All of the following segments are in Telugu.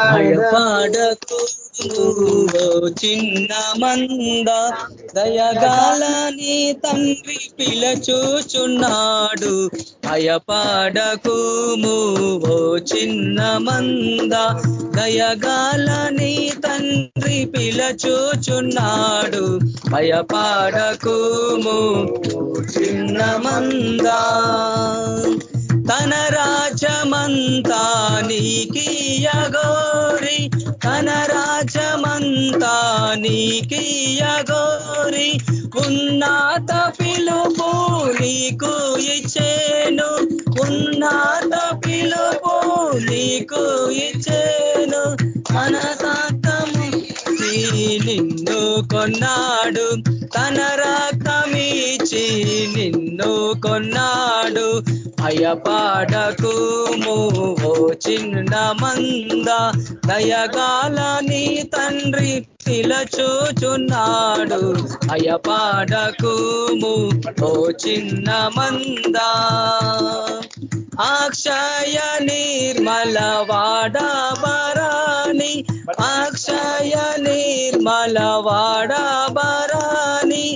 భయపడకు చిన్న మంద దయగాలని తండ్రి పిలచూచున్నాడు. భయపడకు ఓ చిన్న మంద దయగాలని తండ్రి పిలచూచున్నాడు. భయపాడకుము చిన్న మందా. తన రాజమంతా నీకియగోరి తన రాజమంతా నీకియగోరి ఉన్నత పిలుపు నీకు ఇచ్చేను. ఉన్నత పిలుపు నీకు ఇచ్చే మన సాతము నిన్ను కొన్నాడు. తన రక్తమిచి నిన్ను కొన్నాడు. భయపాడకు ఓ చిన్న మంద దయగాలని తండ్రి పిలచూచున్నాడు. భయపాడకు ఓ చిన్న మంద అక్షయ నిర్మల నీ అక్షయ నిర్మల వాడబరాని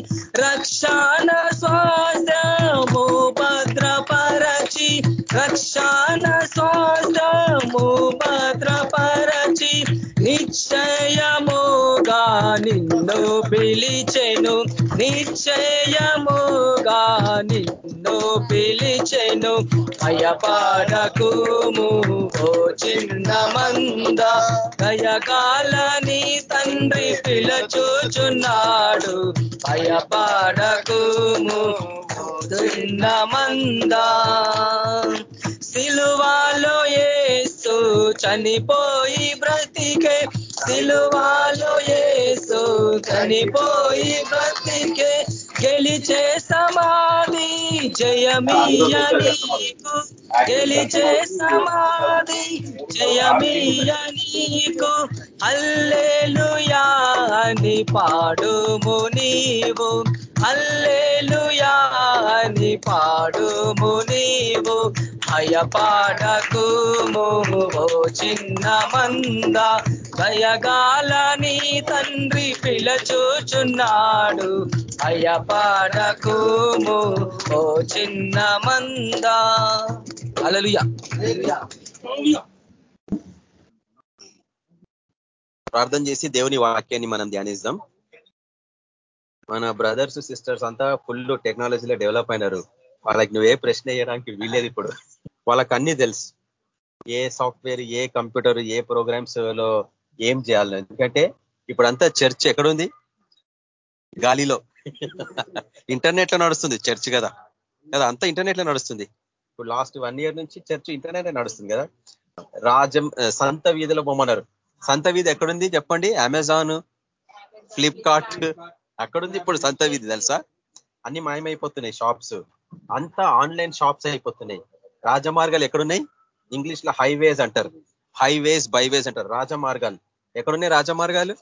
రక్షణ స్వాస్థము భద్రపరచి రక్షణ స్వాస్థము భద్రపరచి నిశ్చయముగా నిన్ను పిలిచెను నిశ్చయముగా నిన్ను పిలిచెను. భయపడకు ఓ చిన్న మంద దయకాలని తండ్రి పిలచూచున్నాడు. భయపడకు చిన్న మంద. సిలువాలో ఏసు చనిపోయి బ్రతికే సిలువాలో ఏసు చనిపోయి బ్రతికే గెలిచే సమాధి జయమీయ నీకు. గెలిచే సమాధి జయమీయ నీకు. అల్లేలుయా అని పాడుము నీవు. అల్లేలుయా అని పాడుము నీవు. భయపాడకు ఓ చిన్న మంద దయగాలని తండ్రి పిలచూచున్నాడు. భయపాడకు ఓ చిన్న మంద. అలలుయా ప్రార్థన చేసి దేవుని వాక్యాన్ని మనం ధ్యానిస్తాం మన బ్రదర్స్ సిస్టర్స్ అంతా ఫుల్ టెక్నాలజీలో డెవలప్ అయినారు. వాళ్ళకి నువ్వే ప్రశ్న వేయడానికి వీల్లేదు ఇప్పుడు. వాళ్ళకి అన్ని తెలుసు. ఏ సాఫ్ట్వేర్ ఏ కంప్యూటర్ ఏ ప్రోగ్రామ్స్లో ఏం చేయాలి? ఎందుకంటే ఇప్పుడంతా చర్చ్ ఎక్కడుంది? గాలిలో. ఇంటర్నెట్లో నడుస్తుంది చర్చ్ కదా. కదా అంతా ఇంటర్నెట్లో నడుస్తుంది. ఇప్పుడు లాస్ట్ వన్ ఇయర్ నుంచి చర్చ్ ఇంటర్నెట్ నడుస్తుంది కదా. రాజం సంత వీధిలో పోమన్నారు సంత వీధి ఎక్కడుంది చెప్పండి? అమెజాన్ ఫ్లిప్కార్ట్ అక్కడుంది ఇప్పుడు సంత వీధి తెలుసా? అన్ని మాయమైపోతున్నాయి షాప్స్. అంతా ఆన్లైన్ షాప్స్ అయిపోతున్నాయి. రాజమార్గాలు ఎక్కడున్నాయి? ఇంగ్లీష్లో హైవేస్ అంటారు. హైవేస్ బైవేస్ అంటారు. రాజమార్గాలు. ఎక్కడున్నాయి రాజమార్గాలు?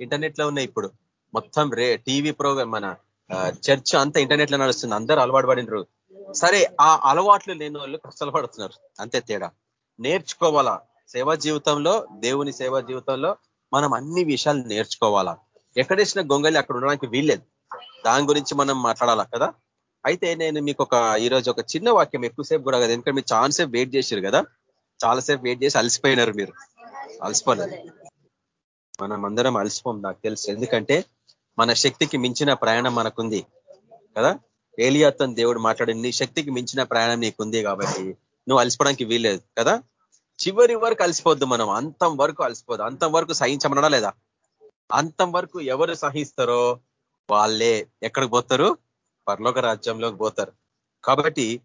ఇంటర్నెట్లో ఉన్నాయి ఇప్పుడు. మొత్తం రే టీవీ ప్రోగ్రామ్ మన చర్చ్ అంతా ఇంటర్నెట్లో నడుస్తుంది. అందరూ అలవాటు పడినరు. సరే ఆ అలవాట్లు లేని వాళ్ళు కష్టాలు పడుతున్నారు. అంతే తేడా. నేర్చుకోవాలా? సేవా జీవితంలో దేవుని సేవా జీవితంలో మనం అన్ని విషయాలు నేర్చుకోవాలా? ఎక్కడేసిన గొంగలి అక్కడ ఉండడానికి వీల్లేదు. దాని గురించి మనం మాట్లాడాలా కదా? అయితే నేను మీకు ఒక ఈరోజు ఒక చిన్న వాక్యం ఎక్కువసేపు కూడా కదా ఎందుకంటే మీరు చాలాసేపు వెయిట్ చేశారు కదా చాలాసేపు వెయిట్ చేసి అలసిపోయినారు మీరు. అలసిపోయినారు మనం అందరం అలసిపోం నాకు తెలుసు. ఎందుకంటే మన శక్తికి మించిన ప్రయాణం మనకుంది కదా. ఏలియాతో దేవుడు మాట్లాడి నీ శక్తికి మించిన ప్రయాణం నీకుంది కాబట్టి నువ్వు అలసిపోవడానికి వీల్లేదు కదా. చివరి వరకు అలసిపోద్దు మనం. అంతం వరకు అలసిపోద్దు అంతం వరకు సహించమనడా లేదా? అంతం వరకు ఎవరు సహిస్తారో వాళ్ళే ఎక్కడికి పోతారు? పర్లోక రాజ్యంలోకి పోతారు. కాబట్టి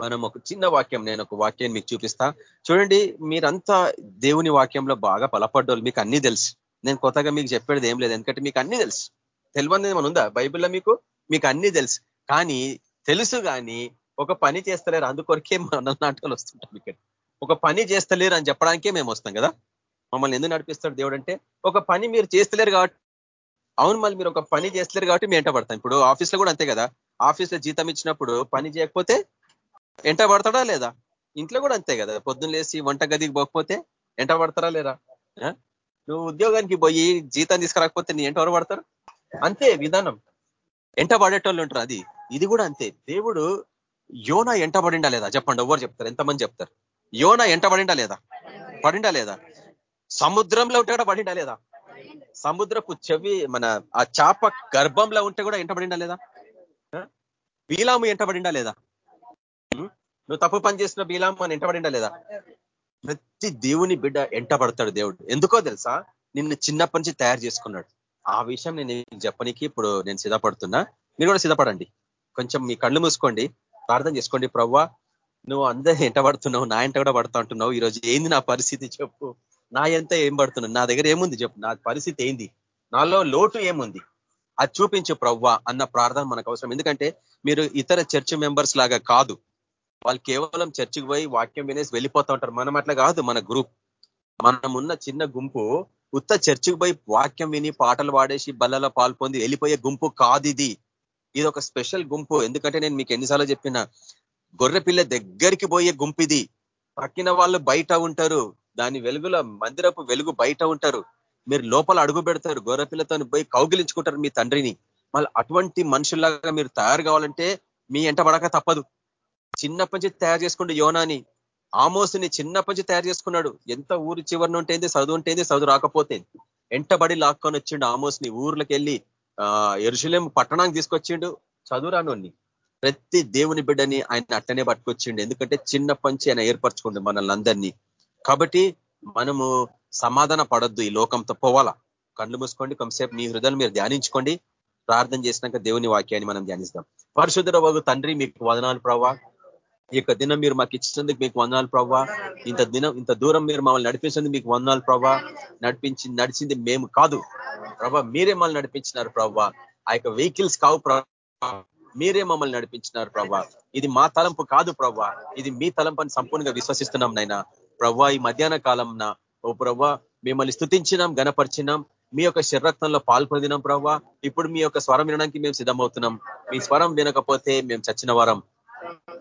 మనం ఒక చిన్న వాక్యం నేను ఒక వాక్యాన్ని మీకు చూపిస్తా. చూడండి మీరంతా దేవుని వాక్యంలో బాగా బలపడ్డోళ్ళు మీకు అన్ని తెలుసు. నేను కొత్తగా మీకు చెప్పేది ఏం లేదు ఎందుకంటే మీకు అన్ని తెలుసు. తెలియదు ఏమైనా ఉందా? బైబిల్లో మీకు? మీకు అన్ని తెలుసు. కానీ తెలుసు కానీ ఒక పని చేస్తలేరు అందుకొరకే మన నాటకాలు వస్తుంటాం ఇక్కడ. ఒక పని చేస్తలేరు అని చెప్పడానికే మేము వస్తాం కదా? మమ్మల్ని ఎందుకు నడిపిస్తాడు దేవుడు అంటే ఒక పని మీరు చేస్తలేరు కాబట్టి అవును మళ్ళీ మీరు ఒక పని చేస్తలేరు కాబట్టి మేము ఎంట పడతాం ఇప్పుడు ఆఫీస్లో కూడా అంతే కదా. ఆఫీస్లో జీతం ఇచ్చినప్పుడు పని చేయకపోతే ఎంట పడతాడా లేదా? ఇంట్లో కూడా అంతే కదా. పొద్దున్న లేసి వంట గదికి పోకపోతే ఎంట పడతారా లేరా నువ్వు ఉద్యోగానికి పోయి జీతం తీసుకురాకపోతే నీ ఎంట ఎవరు పడతారు? అంతే విధానం. ఎంట పడేటోళ్ళు ఉంటారు అది. ఇది కూడా అంతే. దేవుడు యోన ఎంట పడిండా లేదా? చెప్పండి ఎవరు చెప్తారు? ఎంతమంది చెప్తారు? యోన ఎంట పడిండా లేదా? పడిండా లేదా? సముద్రంలో ఉంటే కూడా పడిండా లేదా? సముద్రపు చెవి మన ఆ చాప గర్భంలో ఉంటే కూడా ఎంటబడిందా లేదా? బీలాము ఎంటబడిందా లేదా? నువ్వు తప్పు పని చేసిన బీలాము అని ఎంటబడిందా లేదా? ప్రతి దేవుని బిడ్డ ఎంటబడతాడు దేవుడు. ఎందుకో తెలుసా? నిన్ను చిన్నప్పటి నుంచి తయారు చేసుకున్నాడు. ఆ విషయం నేను చెప్పనికి ఇప్పుడు నేను సిద్ధపడుతున్నా. మీరు కూడా సిద్ధపడండి. కొంచెం మీ కళ్ళు మూసుకోండి. ప్రార్థన చేసుకోండి. ప్రవ్వా నువ్వు అందరూ ఎంట పడుతున్నావు నా ఎంట కూడా పడతా ఉంటున్నావు. ఈరోజు ఏంది నా పరిస్థితి చెప్పు. నా ఎంత ఏం పడుతున్నాను? నా దగ్గర ఏముంది చెప్పు. నా పరిస్థితి ఏంది? నాలో లోటు ఏముంది? అది చూపించు ప్రవ్వా అన్న ప్రార్థన మనకు అవసరం. ఎందుకంటే మీరు ఇతర చర్చ్ మెంబర్స్ లాగా కాదు. వాళ్ళు కేవలం చర్చికి పోయి వాక్యం వినేసి వెళ్ళిపోతూ ఉంటారు. మనం అట్లా కాదు మన గ్రూప్. మనమున్న చిన్న గుంపు ఉత్త చర్చికి పోయి వాక్యం విని పాటలు పాడేసి బల్లలో పాల్పొంది వెళ్ళిపోయే గుంపు కాదు ఇది. ఇది ఒక స్పెషల్ గుంపు. ఎందుకంటే నేను మీకు ఎన్నిసార్లు చెప్పిన గొర్రె పిల్ల దగ్గరికి పోయే గుంపు ఇది. పక్కిన వాళ్ళు బయట ఉంటారు. దాని వెలుగులో మందిరపు వెలుగు బయట ఉంటారు. మీరు లోపల అడుగు పెడతారు. గొర్రెపిల్లతో పోయి కౌగిలించుకుంటారు మీ తండ్రిని. మళ్ళీ అటువంటి మనుషుల్లాగా మీరు తయారు కావాలంటే మీ ఎంట పడక తప్పదు. చిన్నప్పటి నుంచి తయారు చేసుకుంటే యోనాని. ఆమోసుని చిన్నప్పటి నుంచి తయారు చేసుకున్నాడు. ఎంత ఊరి చివరిని ఉంటేంది చదువు ఉంటేంది చదువు రాకపోతే. ఎంటబడి లాక్కొని వచ్చిండు ఆమోస్ని. ఊర్లోకి వెళ్ళి ఎరుశలేం పట్టణానికి తీసుకొచ్చిండు చదువు రానోని ప్రతి దేవుని బిడ్డని ఆయన అట్టనే పట్టుకొచ్చిండు. ఎందుకంటే చిన్నప్పటి నుంచి ఆయన ఏర్పరచుకుండు మనల్ని అందరినీ. కాబట్టి మనము సమాధాన పడద్దు ఈ లోకంతో పోవాలా? కళ్ళు మూసుకోండి కొంతసేపు మీ హృదయాన్ని మీరు ధ్యానించుకోండి. ప్రార్థన చేసినాక దేవుని వాక్యాన్ని మనం ధ్యానిస్తాం. పరిశుద్ధ బాబు తండ్రి మీకు వదనాలు ప్రవ్వా. ఈ యొక్క దినం మీరు మాకు ఇచ్చినందుకు మీకు వందనాలు ప్రవ్వా. ఇంత దినం ఇంత దూరం మీరు మమ్మల్ని నడిపించినందుకు మీకు వందనాలు ప్రవ్వా. నడిపించి నడిచింది మేము కాదు. ప్రభా మీరే మమ్మల్ని నడిపించినారు ప్రవ్వా. ఆ యొక్క వెహికల్స్ కావు మీరే మమ్మల్ని నడిపించినారు ప్రభా ఇది మా తలంపు కాదు ప్రవ్వా. ఇది మీ తలంపు అని సంపూర్ణంగా విశ్వసిస్తున్నాం నైనా ప్రవ్వా ఈ మధ్యాహ్న కాలం ఓ ప్రవ్వా మిమ్మల్ని స్థుతించినాం గణపరిచినాం మీ యొక్క శరీరక్తంలో పాల్పొందినాం ప్రవ్వా ఇప్పుడు మీ యొక్క స్వరం వినడానికి మేము సిద్ధమవుతున్నాం. మీ స్వరం వినకపోతే మేము చచ్చిన వరం.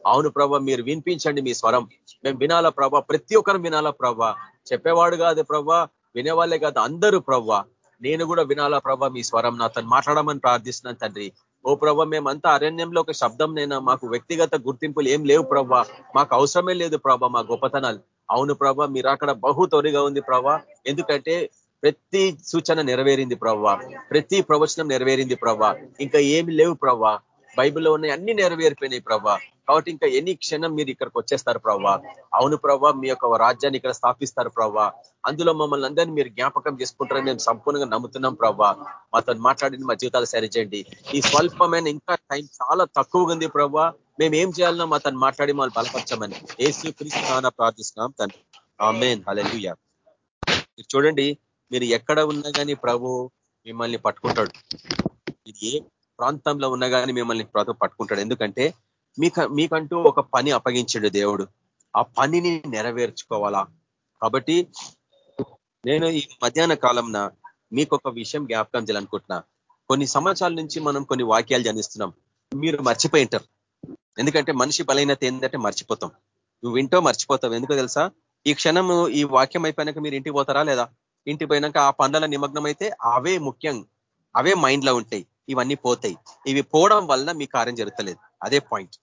అవును ప్రభా మీరు వినిపించండి మీ స్వరం. మేము వినాలా ప్రభా? ప్రతి ఒక్కరు వినాలా ప్రభా? చెప్పేవాడు కాదు ప్రభా వినేవాళ్ళే కాదు అందరూ ప్రవ్వా నేను కూడా వినాలా ప్రభా మీ స్వరం నా తను మాట్లాడమని ప్రార్థిస్తున్నాను తండ్రి. ఓ ప్రభ మేమంతా అరణ్యంలో ఒక శబ్దం నైనా? మాకు వ్యక్తిగత గుర్తింపులు ఏం లేవు ప్రభా. మాకు అవసరమే లేదు ప్రభా మా గొప్పతనాలు. అవును ప్రభ మీరు అక్కడ బహు త్వరగా ఉంది ప్రభా. ఎందుకంటే ప్రతి సూచన నెరవేరింది ప్రవ్వా ప్రతి ప్రవచనం నెరవేరింది ప్రవ్వా ఇంకా ఏమి లేవు ప్రవ్వా బైబిల్లో ఉన్న అన్ని నెరవేరిపోయినాయి ప్రభా. కాబట్టి ఇంకా ఎన్ని క్షణం మీరు ఇక్కడికి వచ్చేస్తారు ప్రవ్వా అవును ప్రభా మీ యొక్క రాజ్యాన్ని ఇక్కడ స్థాపిస్తారు ప్రవ్వా అందులో మమ్మల్ని అందరినీ మీరు జ్ఞాపకం చేసుకుంటారని మేము సంపూర్ణంగా నమ్ముతున్నాం ప్రవ్వా మాతో మాట్లాడింది మా జీవితాలు సరిచేయండి. ఈ స్వల్పమైన ఇంకా టైం చాలా తక్కువగా ఉంది ప్రభా. మేము ఏం చేయాలన్నా మా తను మాట్లాడి మమ్మల్ని బలపరచమని. ఏసు క్రీస్తున్నా ప్రార్థిస్తున్నాం తండ్రి. ఆమెన్. హలెలుయ మీరు చూడండి మీరు ఎక్కడ ఉన్నా కానీ ప్రభు మిమ్మల్ని పట్టుకుంటాడు. ఇది ఏ ప్రాంతంలో ఉన్నా కానీ మిమ్మల్ని ప్రభు పట్టుకుంటాడు. ఎందుకంటే మీక మీకంటూ ఒక పని అప్పగించాడు దేవుడు. ఆ పనిని నెరవేర్చుకోవాలా? కాబట్టి నేను ఈ మధ్యాహ్న కాలంన మీకు ఒక విషయం జ్ఞాపకం చేయాలనుకుంటున్నా. కొన్ని సంవత్సరాల నుంచి మనం కొన్ని వాక్యాలు జనిస్తున్నాం మీరు మర్చిపోయి ఉంటారు. ఎందుకంటే మనిషి బలైనత ఏంటంటే మర్చిపోతాం. నువ్వు వింటో మర్చిపోతావు. ఎందుకో తెలుసా? ఈ క్షణము ఈ వాక్యం అయిపోయినాక మీరు ఇంటికి పోతారా లేదా? ఇంటికి పోయినాక ఆ పండ్ల నిమగ్నం అయితే అవే ముఖ్యం. అవే మైండ్లో ఉంటాయి. ఇవన్నీ పోతాయి. ఇవి పోవడం వలన మీ కార్యం జరుగుతలేదు. అదే పాయింట్.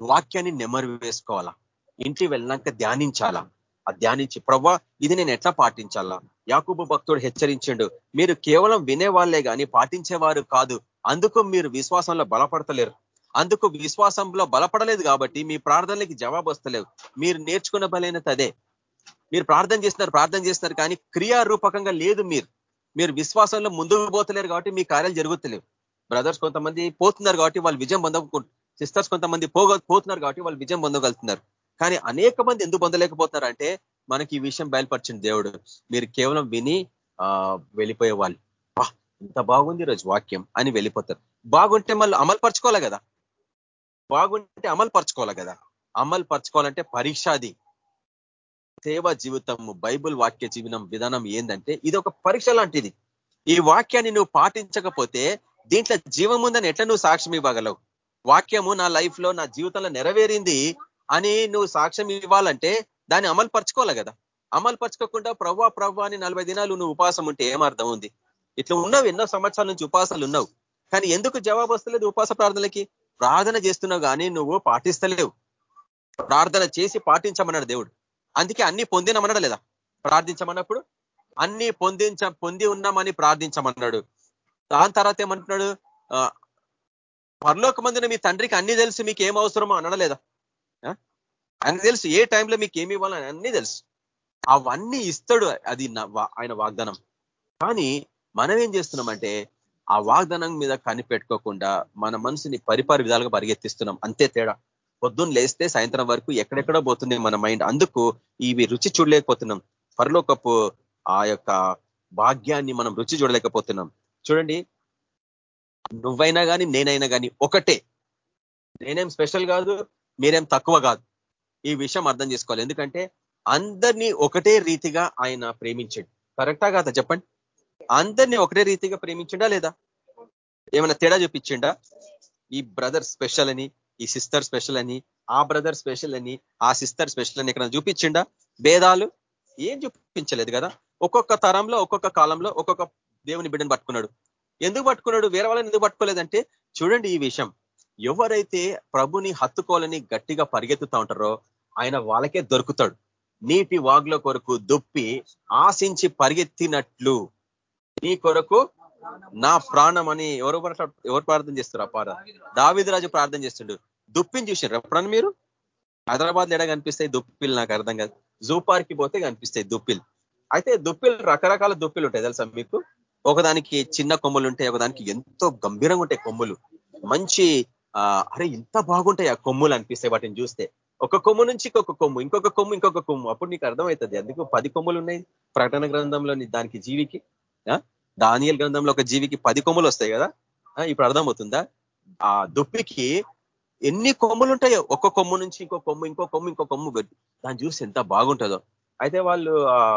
వాక్యాన్ని నెమరు వేసుకోవాలా? ఇంటికి వెళ్ళినాక ధ్యానించాలా? ధ్యానించి ప్రవ్వా ఇది నేను ఎట్లా పాటించాలా? యాకూబు భక్తుడు హెచ్చరించిండు మీరు కేవలం వినేవాళ్ళే కానీ పాటించేవారు కాదు అందుకు మీరు విశ్వాసంలో బలపడతలేరు. అందుకు విశ్వాసంలో బలపడలేదు కాబట్టి మీ ప్రార్థనలకి జవాబు వస్తలేవు మీరు నేర్చుకున్న బలైనది అదే. మీరు ప్రార్థన చేస్తున్నారు ప్రార్థన చేస్తున్నారు కానీ క్రియారూపకంగా లేదు మీరు. మీరు విశ్వాసంలో ముందుకు పోతలేరు కాబట్టి మీ కార్యాలు జరుగుతలేవు. బ్రదర్స్ కొంతమంది పోతున్నారు కాబట్టి వాళ్ళు విజయం పొందకు సిస్టర్స్ కొంతమంది పోతున్నారు కాబట్టి వాళ్ళు విజయం పొందగలుగుతున్నారు. కానీ అనేక మంది ఎందుకు పొందలేకపోతున్నారు అంటే మనకి ఈ విషయం బయలుపరిచింది దేవుడు. మీరు కేవలం విని వెళ్ళిపోయే వాళ్ళు. ఇంత బాగుంది రోజు వాక్యం అని వెళ్ళిపోతారు. బాగుంటే మళ్ళీ అమలు పరచుకోవాలి కదా. బాగుంటే అమలు పరచుకోవాలి కదా. అమలు పరచుకోవాలంటే పరీక్షాది. సేవా సేవ జీవితము బైబుల్ వాక్య జీవనం విధానం ఏంటంటే ఇది ఒక పరీక్ష లాంటిది. ఈ వాక్యాన్ని నువ్వు పాటించకపోతే దీంట్లో జీవం ఉందని ఎట్లా నువ్వు సాక్ష్యం ఇవ్వగలవు? వాక్యము నా లైఫ్లో నా జీవితంలో నెరవేరింది అని నువ్వు సాక్ష్యం ఇవ్వాలంటే దాన్ని అమలు పరచుకోవాలి కదా. అమలు పరచుకోకుండా ప్రవ్వా ప్రవ్వా అని నలభై దినాలు నువ్వు ఉపాసం ఉంటే ఏమర్థం ఉంది? ఇట్లా ఉన్నావు ఎన్నో సంవత్సరాల నుంచి ఉపాసాలు ఉన్నావు. కానీ ఎందుకు జవాబు వస్తలేదు ఉపాస ప్రార్థనలకి? ప్రార్థన చేస్తున్నావు కానీ నువ్వు పాటిస్తలేవు. ప్రార్థన చేసి పాటించమన్నాడు దేవుడు. అందుకే అన్ని పొందినమన్నాడు లేదా? ప్రార్థించమన్నప్పుడు అన్ని పొందించ పొంది ఉన్నామని ప్రార్థించమన్నాడు. దాని తర్వాత ఏమంటున్నాడు? పరలోక మందిన మీ తండ్రికి అన్ని తెలుసు మీకు ఏం అవసరమో అనడలేదా ఆయన తెలుసు ఏ టైంలో మీకు ఏమి ఇవ్వాలని అన్ని తెలుసు. అవన్నీ ఇస్తాడు అది ఆయన వాగ్దానం. కానీ మనం ఏం చేస్తున్నామంటే ఆ వాగ్దానం మీద కనిపెట్టుకోకుండా మన మనసుని పరిపారి విధాలుగా పరిగెత్తిస్తున్నాం. అంతే తేడా. పొద్దున్న లేస్తే సాయంత్రం వరకు ఎక్కడెక్కడో పోతుంది మన మైండ్. అందుకు ఇవి రుచి చూడలేకపోతున్నాం. పరలోకపు ఆ యొక్క భాగ్యాన్ని మనం రుచి చూడలేకపోతున్నాం. చూడండి. నువ్వైనా కానీ నేనైనా కానీ ఒకటే. నేనేం స్పెషల్ కాదు మీరేం తక్కువ కాదు. ఈ విషయం అర్థం చేసుకోవాలి. ఎందుకంటే అందరినీ ఒకటే రీతిగా ఆయన ప్రేమించండి. కరెక్టా కాదా చెప్పండి? అందరినీ ఒకటే రీతిగా ప్రేమించిండా లేదా? ఏమైనా తేడా చూపించిండా? ఈ బ్రదర్ స్పెషల్ అని ఈ సిస్టర్ స్పెషల్ అని ఆ బ్రదర్ స్పెషల్ అని ఆ సిస్టర్ స్పెషల్ అని ఇక్కడ చూపించిండా? భేదాలు? ఏం చూపించలేదు కదా? ఒక్కొక్క తరంలో ఒక్కొక్క కాలంలో ఒక్కొక్క దేవుని బిడ్డను పట్టుకున్నాడు. ఎందుకు పట్టుకున్నాడు? వేరే వాళ్ళని ఎందుకు పట్టుకోలేదంటే చూడండి ఈ విషయం. ఎవరైతే ప్రభుని హత్తుకోవాలని గట్టిగా పరిగెత్తుతా ఉంటారో ఆయన వాళ్ళకే దొరుకుతాడు. నీటి వాగుల కొరకు దుప్పి ఆశించి పరిగెత్తినట్లు నీ కొరకు నా ప్రాణం అని ఎవరు ఎవరు ప్రార్థన చేస్తారు ఆ పార దావిదరాజు ప్రార్థన చేస్తుండు. దుప్పిని చూసినారు ఎప్పుడన్నా మీరు? హైదరాబాద్ ఎడ కనిపిస్తాయి దుప్పిలు నాకు అర్థం కాదు. జూ పార్క్ పోతే కనిపిస్తాయి దుప్పిలు. అయితే దుప్పిలు రకరకాల దుప్పిలు ఉంటాయి తెలుసా మీకు? ఒకదానికి చిన్న కొమ్ములు ఉంటాయి ఒకదానికి ఎంతో గంభీరంగా ఉంటాయి కొమ్ములు. మంచి అరే ఇంత బాగుంటాయి ఆ కొమ్ములు అనిపిస్తాయి వాటిని చూస్తే. ఒక కొమ్ము నుంచి ఇంకొక కొమ్ము ఇంకొక కొమ్ము ఇంకొక కొమ్ము. అప్పుడు నీకు అర్థమవుతుంది. అందుకు పది కొమ్ములు ఉన్నాయి ప్రకటన గ్రంథంలోని దానికి జీవికి. దానియల్ గ్రంథంలో ఒక జీవికి పది కొమ్ములు వస్తాయి కదా? ఇప్పుడు అర్థమవుతుందా? ఆ దుప్పికి ఎన్ని కొమ్ములు ఉంటాయో? ఒక్క కొమ్ము నుంచి ఇంకో కొమ్ము ఇంకో కొమ్ము ఇంకో కొమ్ము దాన్ని చూసి ఎంత బాగుంటుందో. అయితే వాళ్ళు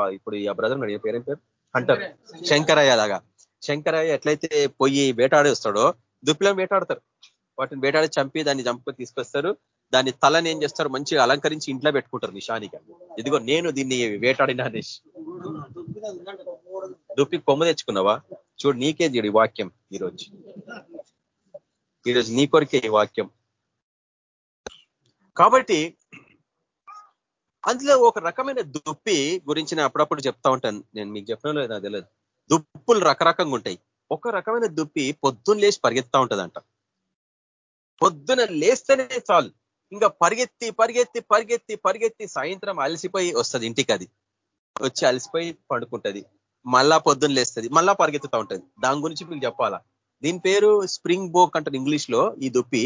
ఇప్పుడు ఆ బ్రదర్ ఏ పేరేం పేరు? అంటారు శంకరయ్య. లాగా. శంకరయ్య ఎట్లయితే పొయ్యి వేటాడి వస్తాడో దుప్పిలో వేటాడతారు వాటిని వేటాడి చంపి దాన్ని చంపుకొని తీసుకొస్తారు. దాని తలని ఏం చేస్తారు? మంచిగా అలంకరించి ఇంట్లో పెట్టుకుంటారు నిషానిగా ఇదిగో నేను దీన్ని వేటాడిన దుప్పి కొమ్మ తెచ్చుకున్నావా? చూడు నీకే చూడు ఈ వాక్యం ఈరోజు. ఈరోజు నీ కొరికే ఈ వాక్యం. కాబట్టి అందులో ఒక రకమైన దుప్పి గురించి నేను అప్పుడప్పుడు చెప్తా ఉంటాను. నేను మీకు చెప్పడం లేదు నాకు తెలియదు. దుప్పులు రకరకంగా ఉంటాయి. ఒక రకమైన దుప్పి పొద్దున్న లేచి పరిగెత్తా ఉంటుందంట. పొద్దున లేస్తేనే చాలు. ఇంకా పరిగెత్తి పరిగెత్తి పరిగెత్తి పరిగెత్తి సాయంత్రం అలసిపోయి వస్తుంది ఇంటికి అది వచ్చి అలసిపోయి పడుకుంటది. మళ్ళా పొద్దున్న లేస్తుంది. మళ్ళా పరిగెత్తుతా ఉంటది. దాని గురించి మీకు చెప్పాలా? దీని పేరు స్ప్రింగ్ బోక్ అంటారు ఇంగ్లీష్లో ఈ దుప్పి.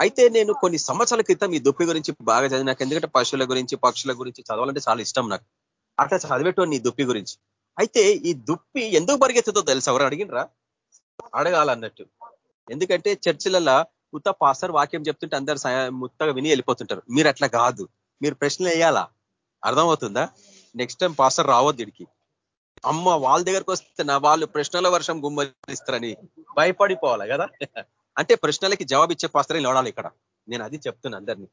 అయితే నేను కొన్ని సంవత్సరాల క్రితం ఈ దుప్పి గురించి బాగా చదివి నాకు ఎందుకంటే పశువుల గురించి పక్షుల గురించి చదవాలంటే చాలా ఇష్టం నాకు. అట్లా చదివేటోని ఈ దుప్పి గురించి. అయితే ఈ దుప్పి ఎందుకు పరిగెత్తుతో తెలుసు? ఎవరు అడిగినరా? అడగాలన్నట్టు. ఎందుకంటే చర్చిలలో ఉత్త పాస్టర్ వాక్యం చెప్తుంటే అందరు ముత్తగా విని వెళ్ళిపోతుంటారు. మీరు అట్లా కాదు. మీరు ప్రశ్నలు వేయాలా? అర్థమవుతుందా? నెక్స్ట్ టైం పాస్టర్ రావద్దు ఇడికి. అమ్మ వాళ్ళ దగ్గరకు వస్తే నా వాళ్ళు ప్రశ్నల వర్షం గుమ్మరిస్తారని భయపడిపోవాలి కదా? అంటే ప్రశ్నలకి జవాబు ఇచ్చే పాస్టరే లోడాలి ఇక్కడ. నేను అది చెప్తున్నా అందరినీ.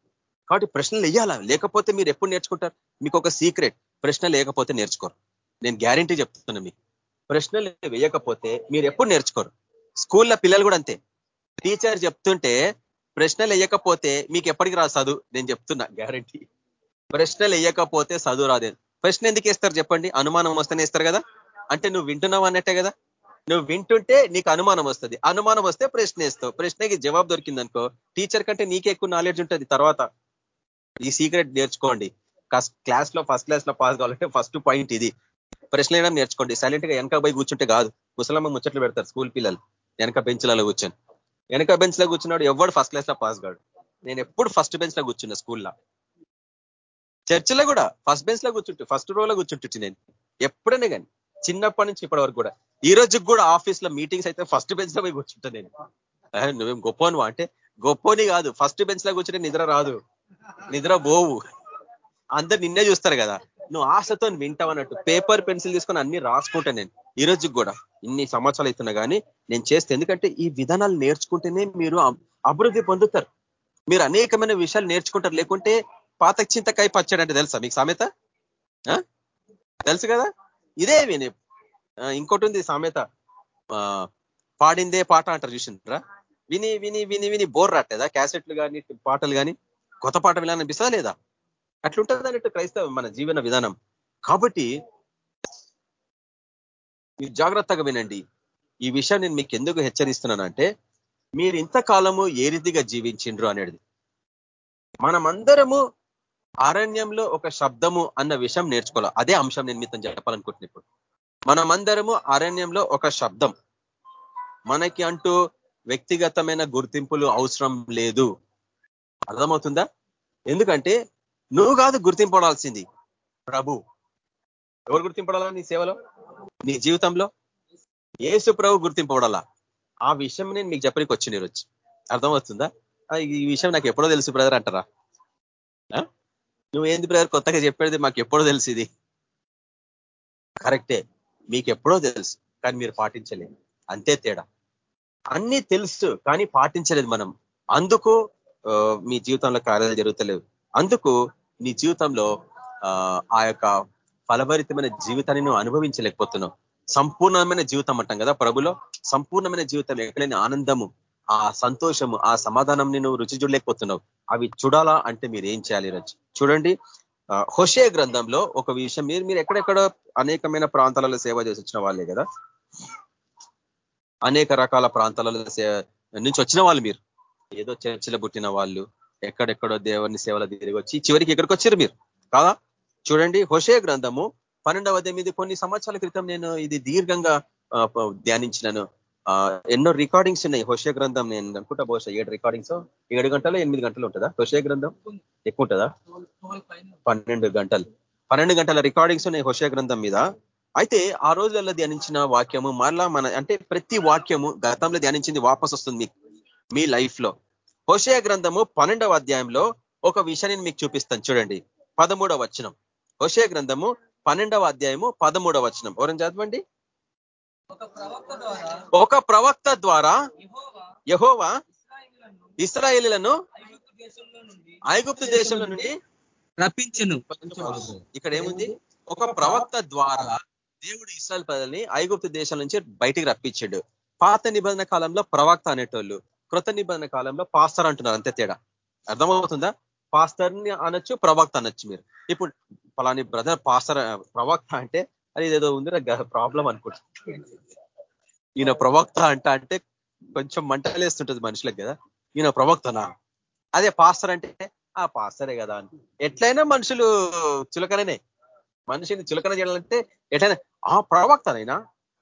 కాబట్టి ప్రశ్నలు వేయాలా? లేకపోతే మీరు ఎప్పుడు నేర్చుకుంటారు? మీకు ఒక సీక్రెట్. ప్రశ్న లేకపోతే నేర్చుకోరు. నేను గ్యారంటీ చెప్తున్నా మీకు. ప్రశ్నలు వేయకపోతే మీరు ఎప్పుడు నేర్చుకోరు? స్కూల్లో పిల్లలు కూడా అంతే. టీచర్ చెప్తుంటే ప్రశ్నలు వేయకపోతే మీకు ఎప్పటికి రాదు చదువు? నేను చెప్తున్నా గ్యారంటీ ప్రశ్నలు వేయకపోతే చదువు రాదే. ప్రశ్న ఎందుకు వేస్తారు చెప్పండి? అనుమానం వస్తేనే ఇస్తారు కదా? అంటే నువ్వు వింటున్నావు అన్నట్టే కదా? నువ్వు వింటుంటే నీకు అనుమానం వస్తుంది. అనుమానం వస్తే ప్రశ్న వేస్తావు. ప్రశ్నకి జవాబు దొరికిందనుకో టీచర్ కంటే నీకే ఎక్కువ నాలెడ్జ్ ఉంటుంది తర్వాత. ఈ సీక్రెట్ నేర్చుకోండి. క్లాస్లో ఫస్ట్ క్లాస్లో పాస్ కావాలంటే ఫస్ట్ పాయింట్ ఇది. ప్రశ్న వేయడం నేర్చుకోండి. సైలెంట్గా వెనక పోయి కూర్చుంటే కాదు. ముసలమ్మ ముచ్చట్లు పెడతారు స్కూల్ పిల్లలు. వెనక బెంచ్లలో కూర్చొని. వెనక బెంచ్లో కూర్చున్నాడు ఎవడు ఫస్ట్ క్లాస్లో పాస్ కాడు. నేను ఎప్పుడు ఫస్ట్ బెంచ్లో కూర్చున్నా స్కూల్లో చర్చిలో కూడా ఫస్ట్ బెంచ్లో కూర్చుంటు ఫస్ట్ రో లో కూర్చుంటుంటు నేను. ఎప్పుడైనా కానీ చిన్నప్పటి నుంచి ఇప్పటి వరకు కూడా. ఈ రోజు కూడా ఆఫీస్లో మీటింగ్స్ అయితే ఫస్ట్ బెంచ్లో పోయి కూర్చుంటా నేను. నువ్వేం గొప్పను అంటే గొప్పని కాదు ఫస్ట్ బెంచ్లో కూర్చుంటే నిద్ర రాదు. నిద్ర పోవు. అందరు నిన్నే చూస్తారు కదా. నువ్వు ఆశతో వింటావు అన్నట్టు. పేపర్ పెన్సిల్ తీసుకొని అన్ని రాసుకుంటా నేను. ఈ రోజుకి కూడా. ఇన్ని సంవత్సరాలు అవుతున్నా కానీ నేను చేస్తే. ఎందుకంటే ఈ విధానాలు నేర్చుకుంటేనే మీరు అభివృద్ధి పొందుతారు. మీరు అనేకమైన విషయాలు నేర్చుకుంటారు. లేకుంటే పాత చింతకాయ పచ్చడి అంటే తెలుసా మీకు సామెత? తెలుసు కదా? ఇదే విని ఇంకోటి ఉంది సామెత. పాడిందే పాట అంటారు చూసింటారా విని విని విని విని బోర్ రాట్టేదా క్యాసెట్లు కానీ పాటలు కానీ కొత్త పాట వినాలనిపిస్తుందా లేదా? అట్లుంటుంది అన్నట్టు క్రైస్తవ మన జీవన విధానం. కాబట్టి మీరు జాగ్రత్తగా వినండి. ఈ విషయం నేను మీకు ఎందుకు హెచ్చరిస్తున్నానంటే మీరు ఇంతకాలము ఏ రీతిగా జీవించిండ్రు అనేది. మనమందరము అరణ్యంలో ఒక శబ్దము అన్న విషయం నేర్చుకోవాలి? అదే అంశం నేను మీతో చెప్పాలనుకుంటున్నా ఇప్పుడు. మనమందరము అరణ్యంలో ఒక శబ్దం. మనకి అంటూ వ్యక్తిగతమైన గుర్తింపులు అవసరం లేదు. అర్థమవుతుందా? ఎందుకంటే నువ్వు కాదు గుర్తింపడాల్సింది ప్రభు. ఎవరు గుర్తింపడాలా నీ సేవలో? నీ జీవితంలో? ఏసు ప్రభు గుర్తింపబడాలా? ఆ విషయం నేను మీకు చెప్పడానికి వచ్చి నేను వచ్చి. అర్థమవుతుందా? ఈ విషయం నాకు ఎప్పుడో తెలుసు బ్రదర్ అంటారా? నువ్వు ఏంది బ్రదర్ కొత్తగా చెప్పేది మాకు ఎప్పుడో తెలుసు ఇది. కరెక్టే. మీకు ఎప్పుడో తెలుసు కానీ మీరు పాటించలేదు. అంతే తేడా. అన్ని తెలుసు కానీ పాటించలేదు మనం. అందుకు మీ జీవితంలో కార్యాలు జరుగుతలేవు. అందుకు నీ జీవితంలో ఆ యొక్క ఫలభరితమైన జీవితాన్ని నువ్వు అనుభవించలేకపోతున్నావు. సంపూర్ణమైన జీవితం అంటాం కదా ప్రభులో. సంపూర్ణమైన జీవితం ఎక్కడైనా ఆనందము ఆ సంతోషము ఆ సమాధానం నువ్వు రుచి చూడలేకపోతున్నావు. అవి చూడాలా అంటే మీరు ఏం చేయాలి రచి చూడండి. హుషే గ్రంథంలో ఒక విషయం మీరు మీరు ఎక్కడెక్కడ అనేకమైన ప్రాంతాలలో సేవ చేసి వచ్చిన వాళ్ళే కదా? అనేక రకాల ప్రాంతాలలో నుంచి వచ్చిన వాళ్ళు మీరు. ఏదో చర్చిలో పుట్టిన వాళ్ళు ఎక్కడెక్కడో దేవుని సేవలు తిరిగి వచ్చి చివరికి ఎక్కడికి వచ్చారు మీరు? కాదా? చూడండి హుషే గ్రంథము పన్నెండవ తొమ్మిది కొన్ని సంవత్సరాల క్రితం నేను ఇది దీర్ఘంగా ధ్యానించినాను. ఎన్నో రికార్డింగ్స్ ఉన్నాయి. హుషే గ్రంథం నేను అనుకుంటా బహుశా ఏడు రికార్డింగ్స్. ఏడు గంటలు ఎనిమిది గంటలు ఉంటుందా? హోషే గ్రంథం? ఎక్కువ ఉంటుందా? పన్నెండు గంటలు. పన్నెండు గంటల రికార్డింగ్స్ ఉన్నాయి హుషే గ్రంథం మీద. అయితే ఆ రోజులలో ధ్యానించిన వాక్యము మరలా మన అంటే ప్రతి వాక్యము గతంలో ధ్యానించింది వాపస్ వస్తుంది మీ లైఫ్లో హోషయ గ్రంథము పన్నెండవ అధ్యాయంలో ఒక విషయాన్ని మీకు చూపిస్తాను. చూడండి. పదమూడవ వచనం. హోషయ గ్రంథము పన్నెండవ అధ్యాయము పదమూడవ వచనం. ఎవరైనా చదవండి? ఒక ప్రవక్త ద్వారా యహోవా ఇస్రాయేలీలను ఐగుప్తు దేశంలో నుండి రప్పించను. ఇక్కడ ఏముంది? ఒక ప్రవక్త ద్వారా దేవుడు ఇస్రాయల్ ప్రజల్ని ఐగుప్తు దేశం నుంచి బయటికి రప్పించాడు. పాత నిబంధన కాలంలో ప్రవక్త అనేటోళ్ళు. కృత నిబంధన కాలంలో పాస్తర్ అంటున్నారు. అంతే తేడా. అర్థమవుతుందా? పాస్తర్ని అనొచ్చు ప్రవక్త అనొచ్చు మీరు. ఇప్పుడు పలాని బ్రదర్ పాస్తర్ ప్రవక్త అంటే అది ఏదో ఉంది ప్రాబ్లం అనుకుంటా ఈయన ప్రవక్త అంట అంటే కొంచెం మంటలేస్తుంటది మనుషులకు కదా. ఈయన ప్రవక్తనా? అదే పాస్తర్ అంటే ఆ పాస్తరే కదా అని. ఎట్లయినా మనుషులు చులకననే. మనిషిని చులకన చేయాలంటే ఎట్లయినా ఆ ప్రవక్తనైనా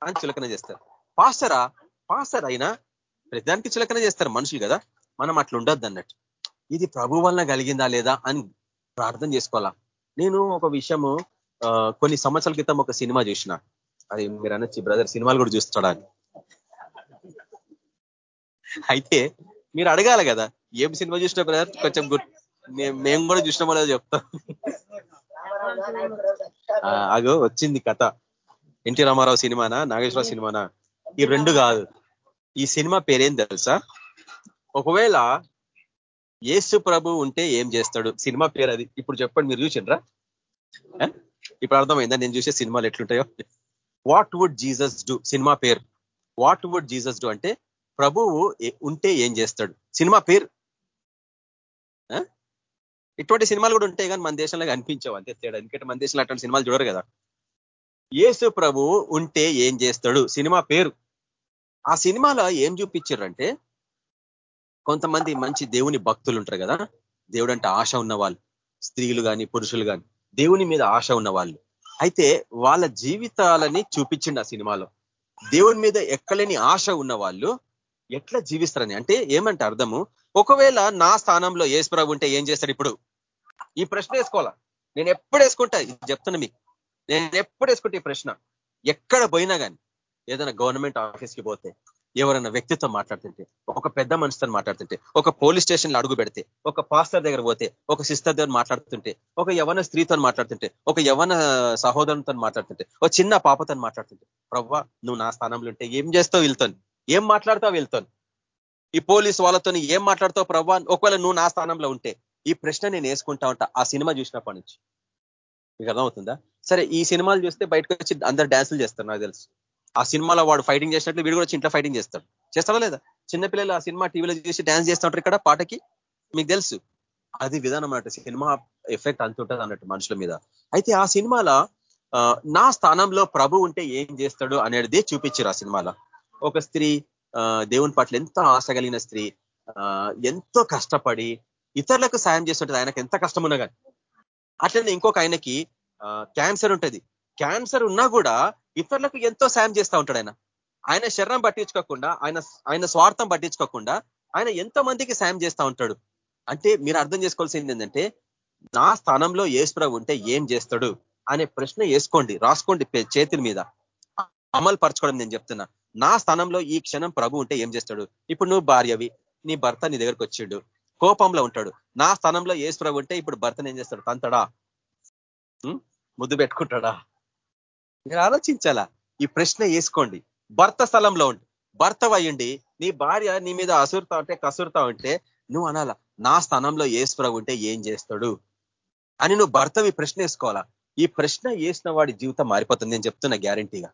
అని చులకన చేస్తారు. పాస్తరా పాస్తర్ అయినా ప్రతిదానికి చులకన చేస్తారు మనుషులు కదా. మనం అట్లా ఉండొద్దు అన్నట్టు. ఇది ప్రభు వలన కలిగిందా లేదా అని ప్రార్థన చేసుకోవాలా? నేను ఒక విషయము కొన్ని సంవత్సరాల క్రితం ఒక సినిమా చూసిన. అది మీరు అనొచ్చి బ్రదర్ సినిమాలు కూడా చూస్తాడా అయితే మీరు అడగాలి కదా ఏం సినిమా చూసిన బ్రదర్? కొంచెం మేము కూడా చూసినామో లేదో చెప్తాం. అగో వచ్చింది కథ. ఎన్టీ రామారావు సినిమానా నాగేశ్వరరావు సినిమానా? ఈ రెండు కాదు. ఈ సినిమా పేరేం తెలుసా? ఒకవేళ ఏసు ప్రభు ఉంటే ఏం చేస్తాడు? సినిమా పేరు అది. ఇప్పుడు చెప్పండి మీరు చూసిండ్రా? ఇప్పుడు అర్థమైందా? నేను చూసే సినిమాలు ఎట్లుంటాయో. What would Jesus do cinema పేరు. వాట్ వుడ్ జీసస్ డు అంటే ప్రభువు ఉంటే ఏం చేస్తాడు? సినిమా పేరు. ఇటువంటి సినిమాలు కూడా ఉంటాయి కానీ మన దేశంలో అనిపించవు అంతే తేడా. ఎందుకంటే మన దేశంలో అటువంటి సినిమాలు చూడరు కదా. ఏసు ప్రభువు ఉంటే ఏం చేస్తాడు? సినిమా పేరు. ఆ సినిమాలో ఏం చూపించారంటే కొంతమంది మంచి దేవుని భక్తులు ఉంటారు కదా దేవుడు అంటే ఆశ ఉన్న వాళ్ళు స్త్రీలు కానీ పురుషులు కానీ దేవుని మీద ఆశ ఉన్న వాళ్ళు అయితే వాళ్ళ జీవితాలని చూపించిండు ఆ సినిమాలో. దేవుని మీద ఎక్కలేని ఆశ ఉన్న వాళ్ళు ఎట్లా జీవిస్తారని? అంటే ఏమంటే అర్థము ఒకవేళ నా స్థానంలో ఏసుప్రభు ఉంటే ఏం చేస్తాడు ఇప్పుడు? ఈ ప్రశ్న వేసుకోవాలా? నేను ఎప్పుడు వేసుకుంటా? చెప్తున్నా మీకు. నేను ఎప్పుడు వేసుకుంటే ఈ ప్రశ్న? ఎక్కడ పోయినా కానీ ఏదైనా గవర్నమెంట్ ఆఫీస్కి పోతే ఎవరైనా వ్యక్తితో మాట్లాడుతుంటే ఒక పెద్ద మనిషితో మాట్లాడుతుంటే ఒక పోలీస్ స్టేషన్లో అడుగు పెడితే ఒక పాస్టర్ దగ్గర పోతే ఒక సిస్టర్ దగ్గర మాట్లాడుతుంటే ఒక యవన స్త్రీతో మాట్లాడుతుంటే ఒక యవన సహోదరునితో మాట్లాడుతుంటే ఒక చిన్న పాపతో మాట్లాడుతుంటే ప్రవ్వా నువ్వు నా స్థానంలో ఉంటే ఏం చేస్తావు వెళ్తాను ఏం మాట్లాడతావు వెళ్తాను ఈ పోలీస్ వాళ్ళతో ఏం మాట్లాడతావు ప్రవ్వా? ఒకవేళ నువ్వు నా స్థానంలో ఉంటే ఈ ప్రశ్న నేను వేసుకుంటా ఉంటా ఆ సినిమా చూసినప్పటి నుంచి. మీకు అర్థమవుతుందా? సరే ఈ సినిమాలు చూస్తే బయటకు వచ్చి అందరు డ్యాన్సులు చేస్తారు నాకు తెలుసు. ఆ సినిమాలో వాడు ఫైటింగ్ చేసినట్లు వీడు కూడా వచ్చి ఇంట్లో ఫైటింగ్ చేస్తాడు. చేస్తాడా లేదా? చిన్నపిల్లలు ఆ సినిమా టీవీలో చూసి డ్యాన్స్ చేస్తుంటారు ఇక్కడ పాటకి? మీకు తెలుసు. అది విధానం అన్నట్టు సినిమా ఎఫెక్ట్ అంతుంటది అన్నట్టు మనుషుల మీద. అయితే ఆ సినిమాలో నా స్థానంలో ప్రభు ఉంటే ఏం చేస్తాడు అనేది చూపించారు ఆ సినిమాలో. ఒక స్త్రీ దేవుని పట్ల ఎంతో ఆశ కలిగిన స్త్రీ ఎంతో కష్టపడి ఇతరులకు సాయం చేస్తుంటది ఆయనకు ఎంత కష్టం ఉన్నా కానీ అట్లనే ఇంకొక ఆయనకి క్యాన్సర్ ఉంటది. క్యాన్సర్ ఉన్నా కూడా ఇతరులకు ఎంతో సాయం చేస్తూ ఉంటాడు ఆయన. ఆయన శరీరం పట్టించుకోకుండా ఆయన ఆయన స్వార్థం పట్టించుకోకుండా ఆయన ఎంతో మందికి సాయం చేస్తూ ఉంటాడు. అంటే మీరు అర్థం చేసుకోవాల్సింది ఏంటంటే నా స్థానంలో ఏసుప్రభు ఉంటే ఏం చేస్తాడు అనే ప్రశ్న వేసుకోండి రాసుకోండి చేతుల మీద. అమలు పరచుకోవడం నేను చెప్తున్నా. నా స్థానంలో ఈ క్షణం ప్రభు ఉంటే ఏం చేస్తాడు? ఇప్పుడు నువ్వు భార్యవి నీ భర్త నీ దగ్గరకు వచ్చిండు కోపంలో ఉంటాడు. నా స్థానంలో ఏసుప్రభు ఉంటే ఇప్పుడు భర్తను ఏం చేస్తాడు? తంతడా? ముద్దు పెట్టుకుంటాడా? మీరు ఆలోచించాలా? ఈ ప్రశ్న వేసుకోండి. భర్త స్థలంలో ఉండి. భర్త అయ్యండి నీ భార్య నీ మీద అసురుతా ఉంటే కసురుతా ఉంటే నువ్వు అనాల నా స్థానంలో ఏసుప్రభు ఉంటే ఏం చేస్తాడు? అని నువ్వు భర్తవి ప్రశ్న వేసుకోవాలా? ఈ ప్రశ్న వేసిన వాడి జీవితం మారిపోతుంది నేను చెప్తున్నా గ్యారంటీగా.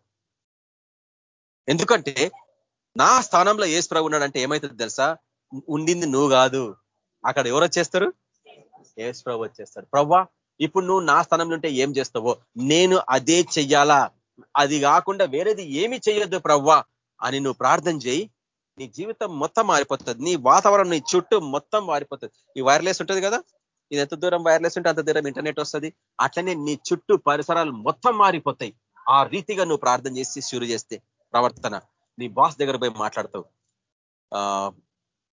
ఎందుకంటే నా స్థానంలో ఏసు ప్రభు ఉన్నాడంటే ఏమవుతుంది తెలుసా? ఉండింది నువ్వు కాదు. అక్కడ ఎవరు వచ్చేస్తారు? ఏసు ప్రభు వచ్చేస్తారు. ప్రవ్వా ఇప్పుడు నువ్వు నా స్థానంలో ఉంటే ఏం చేస్తావో? నేను అదే చెయ్యాలా? అది కాకుండా వేరేది ఏమి చేయొద్దు ప్రవ్వా అని నువ్వు ప్రార్థన చేయి. నీ జీవితం మొత్తం మారిపోతుంది. నీ వాతావరణం నీ చుట్టూ మొత్తం మారిపోతుంది. ఈ వైర్లెస్ ఉంటుంది కదా? ఇది ఎంత దూరం వైర్లెస్ ఉంటే అంత దూరం ఇంటర్నెట్ వస్తుంది. అట్లనే నీ చుట్టూ పరిసరాలు మొత్తం మారిపోతాయి. ఆ రీతిగా నువ్వు ప్రార్థన చేసి షురు చేస్తే ప్రవర్తన. నీ బాస్ దగ్గర పోయి మాట్లాడతావు.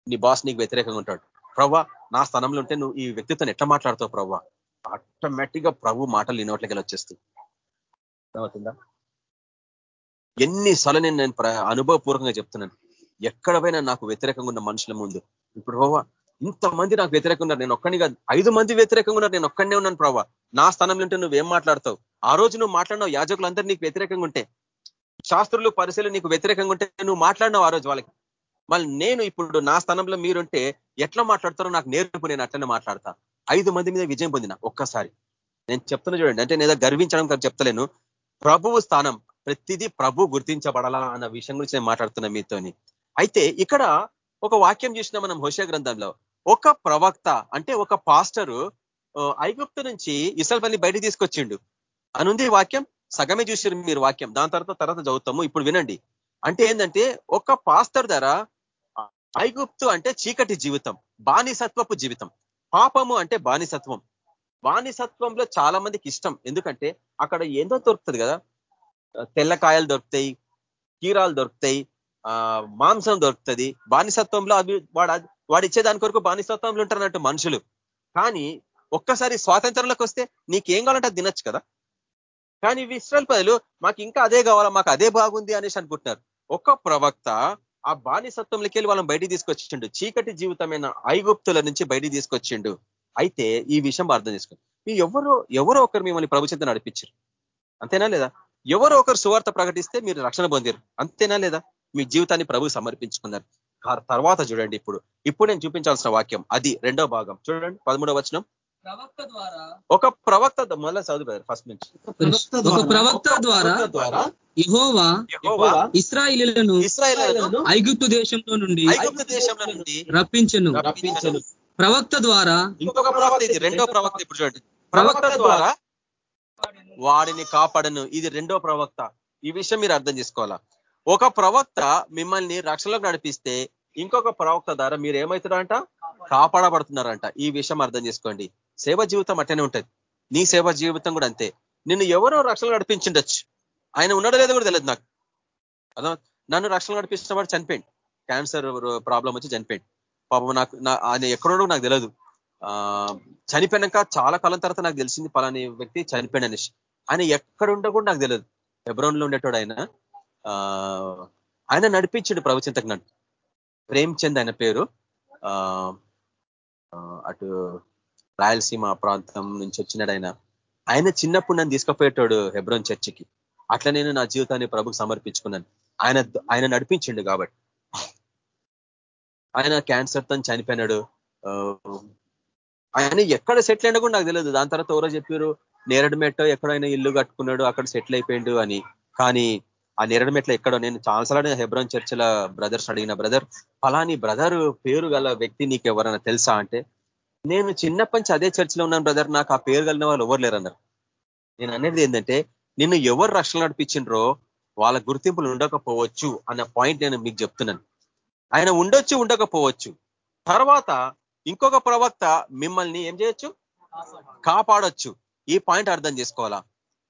నీ బాస్ నీకు వ్యతిరేకంగా ఉంటాడు. ప్రవ్వా నా స్థానంలో ఉంటే నువ్వు ఈ వ్యక్తిత్వం ఎట్లా మాట్లాడతావు ప్రవ్వా? ఆటోమేటిక్గా ప్రభు మాటలు నోట్లకి వచ్చేస్తాయి ఎన్నిసార్లు నేను నేను అనుభవపూర్వకంగా చెప్తున్నాను. ఎక్కడ పోయినా నాకు వ్యతిరేకంగా ఉన్న మనుషుల ముందు. ఇప్పుడు ప్రభావ ఇంతమంది నాకు వ్యతిరేకంగా ఉన్నారు. నేను ఒక్కడిగా ఐదు మంది వ్యతిరేకంగా ఉన్నారు. నేను ఒక్కడనే ఉన్నాను ప్రభావ నా స్థానంలో ఉంటే నువ్వేం మాట్లాడతావు? ఆ రోజు నువ్వు మాట్లాడినావు యాజకులందరూ నీకు వ్యతిరేకంగా ఉంటే. శాస్త్రులు పరిశీలన నీకు వ్యతిరేకంగా ఉంటే నువ్వు మాట్లాడినావు ఆ రోజు వాళ్ళకి. మళ్ళీ నేను ఇప్పుడు నా స్థానంలో మీరుంటే ఎట్లా మాట్లాడతారో నాకు నేర్పు నేను అట్లనే మాట్లాడతా. ఐదు మంది మీద విజయం పొందిన ఒక్కసారి. నేను చెప్తున్నా చూడండి అంటే నేను గర్వించడం చెప్తలేను. ప్రభువు స్థానం ప్రతిదీ ప్రభు గుర్తించబడాలా అన్న విషయం గురించి నేను మాట్లాడుతున్నా మీతోని. అయితే ఇక్కడ ఒక వాక్యం చూసిన మనం హోష గ్రంథంలో. ఒక ప్రవక్త అంటే ఒక పాస్టరు ఐగుప్తు నుంచి ఇసల్పల్లి బయట తీసుకొచ్చిండు. అనుంది వాక్యం సగమే చూసారు మీరు వాక్యం. దాని తర్వాత తర్వాత చదువుతాము ఇప్పుడు వినండి. అంటే ఏంటంటే ఒక పాస్టర్ ధర ఐగుప్తు అంటే చీకటి జీవితం బానిసత్వపు జీవితం. పాపము అంటే బానిసత్వం. బానిసత్వంలో చాలా మందికి ఇష్టం. ఎందుకంటే అక్కడ ఏందో దొరుకుతుంది కదా? తెల్లకాయలు దొరుకుతాయి కీరాలు దొరుకుతాయి మాంసం దొరుకుతుంది. బానిసత్వంలో అవి వాడు వాడు ఇచ్చేదాని కొరకు బానిసత్వంలో ఉంటారన్నట్టు మనుషులు. కానీ ఒక్కసారి స్వాతంత్రంలోకి వస్తే నీకేం కావాలంటే అది కదా? కానీ ఇస్రాయల్ పదలు మాకు ఇంకా అదే కావాలా మాకు అదే బాగుంది అనేసి అనుకుంటున్నారు. ఒక్క ప్రవక్త ఆ బానిసత్వంలోకి వెళ్ళి వాళ్ళని బయటికి తీసుకొచ్చిండు. చీకటి జీవితమైన ఐగుప్తుల నుంచి బయటికి తీసుకొచ్చిండు. అయితే ఈ విషయం అర్థం చేసుకోండి మీ ఎవరో ఎవరో ఒకరు మిమ్మల్ని ప్రభుత్వం నడిపించారు అంతేనా లేదా? ఎవరో ఒకరు సువార్త ప్రకటిస్తే మీరు రక్షణ పొందారు అంతేనా లేదా? మీ జీవితాన్ని ప్రభు సమర్పించుకున్నారు. తర్వాత చూడండి ఇప్పుడు. ఇప్పుడు నేను చూపించాల్సిన వాక్యం. అది రెండో భాగం. చూడండి పదమూడవ వచనం. ఒక ప్రవక్త మళ్ళీ చదువు ఫస్ట్ నుంచి ఒక ప్రవక్త ద్వారా యహోవా ఇస్రాయిలను ఇస్రాయిలను ఐగుప్తు దేశంలో నుండి ఐగుప్తు దేశంలో నుండి రప్పించను. రప్పించను. ప్రవక్త ద్వారా ఇంకొక ప్రవక్త ఇది రెండో ప్రవక్త ఇప్పుడు చూడండి. ప్రవక్త ద్వారా వాడిని కాపాడను. ఇది రెండో ప్రవక్త. ఈ విషయం మీరు అర్థం చేసుకోవాలా? ఒక ప్రవక్త మిమ్మల్ని రక్షణలోకి నడిపిస్తే ఇంకొక ప్రవక్త ద్వారా మీరు ఏమవుతున్నారంట కాపాడబడుతున్నారంట. ఈ విషయం అర్థం చేసుకోండి. సేవ జీవితం అట్టనే ఉంటుంది. నీ సేవ జీవితం కూడా అంతే. నిన్ను ఎవరో రక్షణ నడిపించిండొచ్చు. ఆయన ఉన్నాడో లేదో కూడా తెలియదు నాకు. అదో నన్ను రక్షణ నడిపిస్తున్న వాడు చనిపోయింది క్యాన్సర్ ప్రాబ్లం వచ్చి చనిపోయింది పాపం నాకు ఆయన ఎక్కడో నాకు తెలియదు చనిపోయినాక చాలా కాలం తర్వాత నాకు తెలిసింది పలాని వ్యక్తి చనిపోయిన అనేసి. ఆయన ఎక్కడ కూడా నాకు తెలియదు ఎబ్రోన్లో ఉండేటోడు ఆయన. ఆయన నడిపించిండు ప్రవచింతకు నన్ను. ప్రేమ్ చంద్ ఆయన పేరు. ఆ అటు రాయలసీమ ప్రాంతం నుంచి వచ్చినాడు ఆయన ఆయన చిన్నప్పుడు నన్ను తీసుకుపోయేటాడు హెబ్రోన్ చర్చికి. అట్లా నేను నా జీవితాన్ని ప్రభుకు సమర్పించుకున్నాను. ఆయన ఆయన నడిపించిండు కాబట్టి. ఆయన క్యాన్సర్తో చనిపోయినాడు. ఆయన ఎక్కడ సెటిల్ అయినా కూడా నాకు తెలియదు. దాని తర్వాత ఎవరో చెప్పారు నేరడు మెట్ట ఎక్కడైనా ఇల్లు కట్టుకున్నాడు అక్కడ సెటిల్ అయిపోయిండు అని. కానీ ఆ నేరడమెట్ల ఎక్కడో నేను చాలాసార్లు హెబ్రోన్ చర్చిల బ్రదర్స్ అడిగిన బ్రదర్ ఫలాని బ్రదర్ పేరు గల వ్యక్తి నీకు ఎవరైనా తెలుసా? అంటే నేను చిన్నప్పటి నుంచి అదే చర్చిలో ఉన్నాను బ్రదర్ నాకు ఆ పేరు కలిగిన వాళ్ళు ఎవరు లేరన్నారు. నేను అనేది ఏంటంటే నిన్ను ఎవరు రక్షణ నడిపించిండ్రో వాళ్ళ గుర్తింపులు ఉండకపోవచ్చు అన్న పాయింట్ నేను మీకు చెప్తున్నాను. ఆయన ఉండొచ్చు ఉండకపోవచ్చు. తర్వాత ఇంకొక ప్రవక్త మిమ్మల్ని ఏం చేయొచ్చు? కాపాడొచ్చు. ఈ పాయింట్ అర్థం చేసుకోవాలా?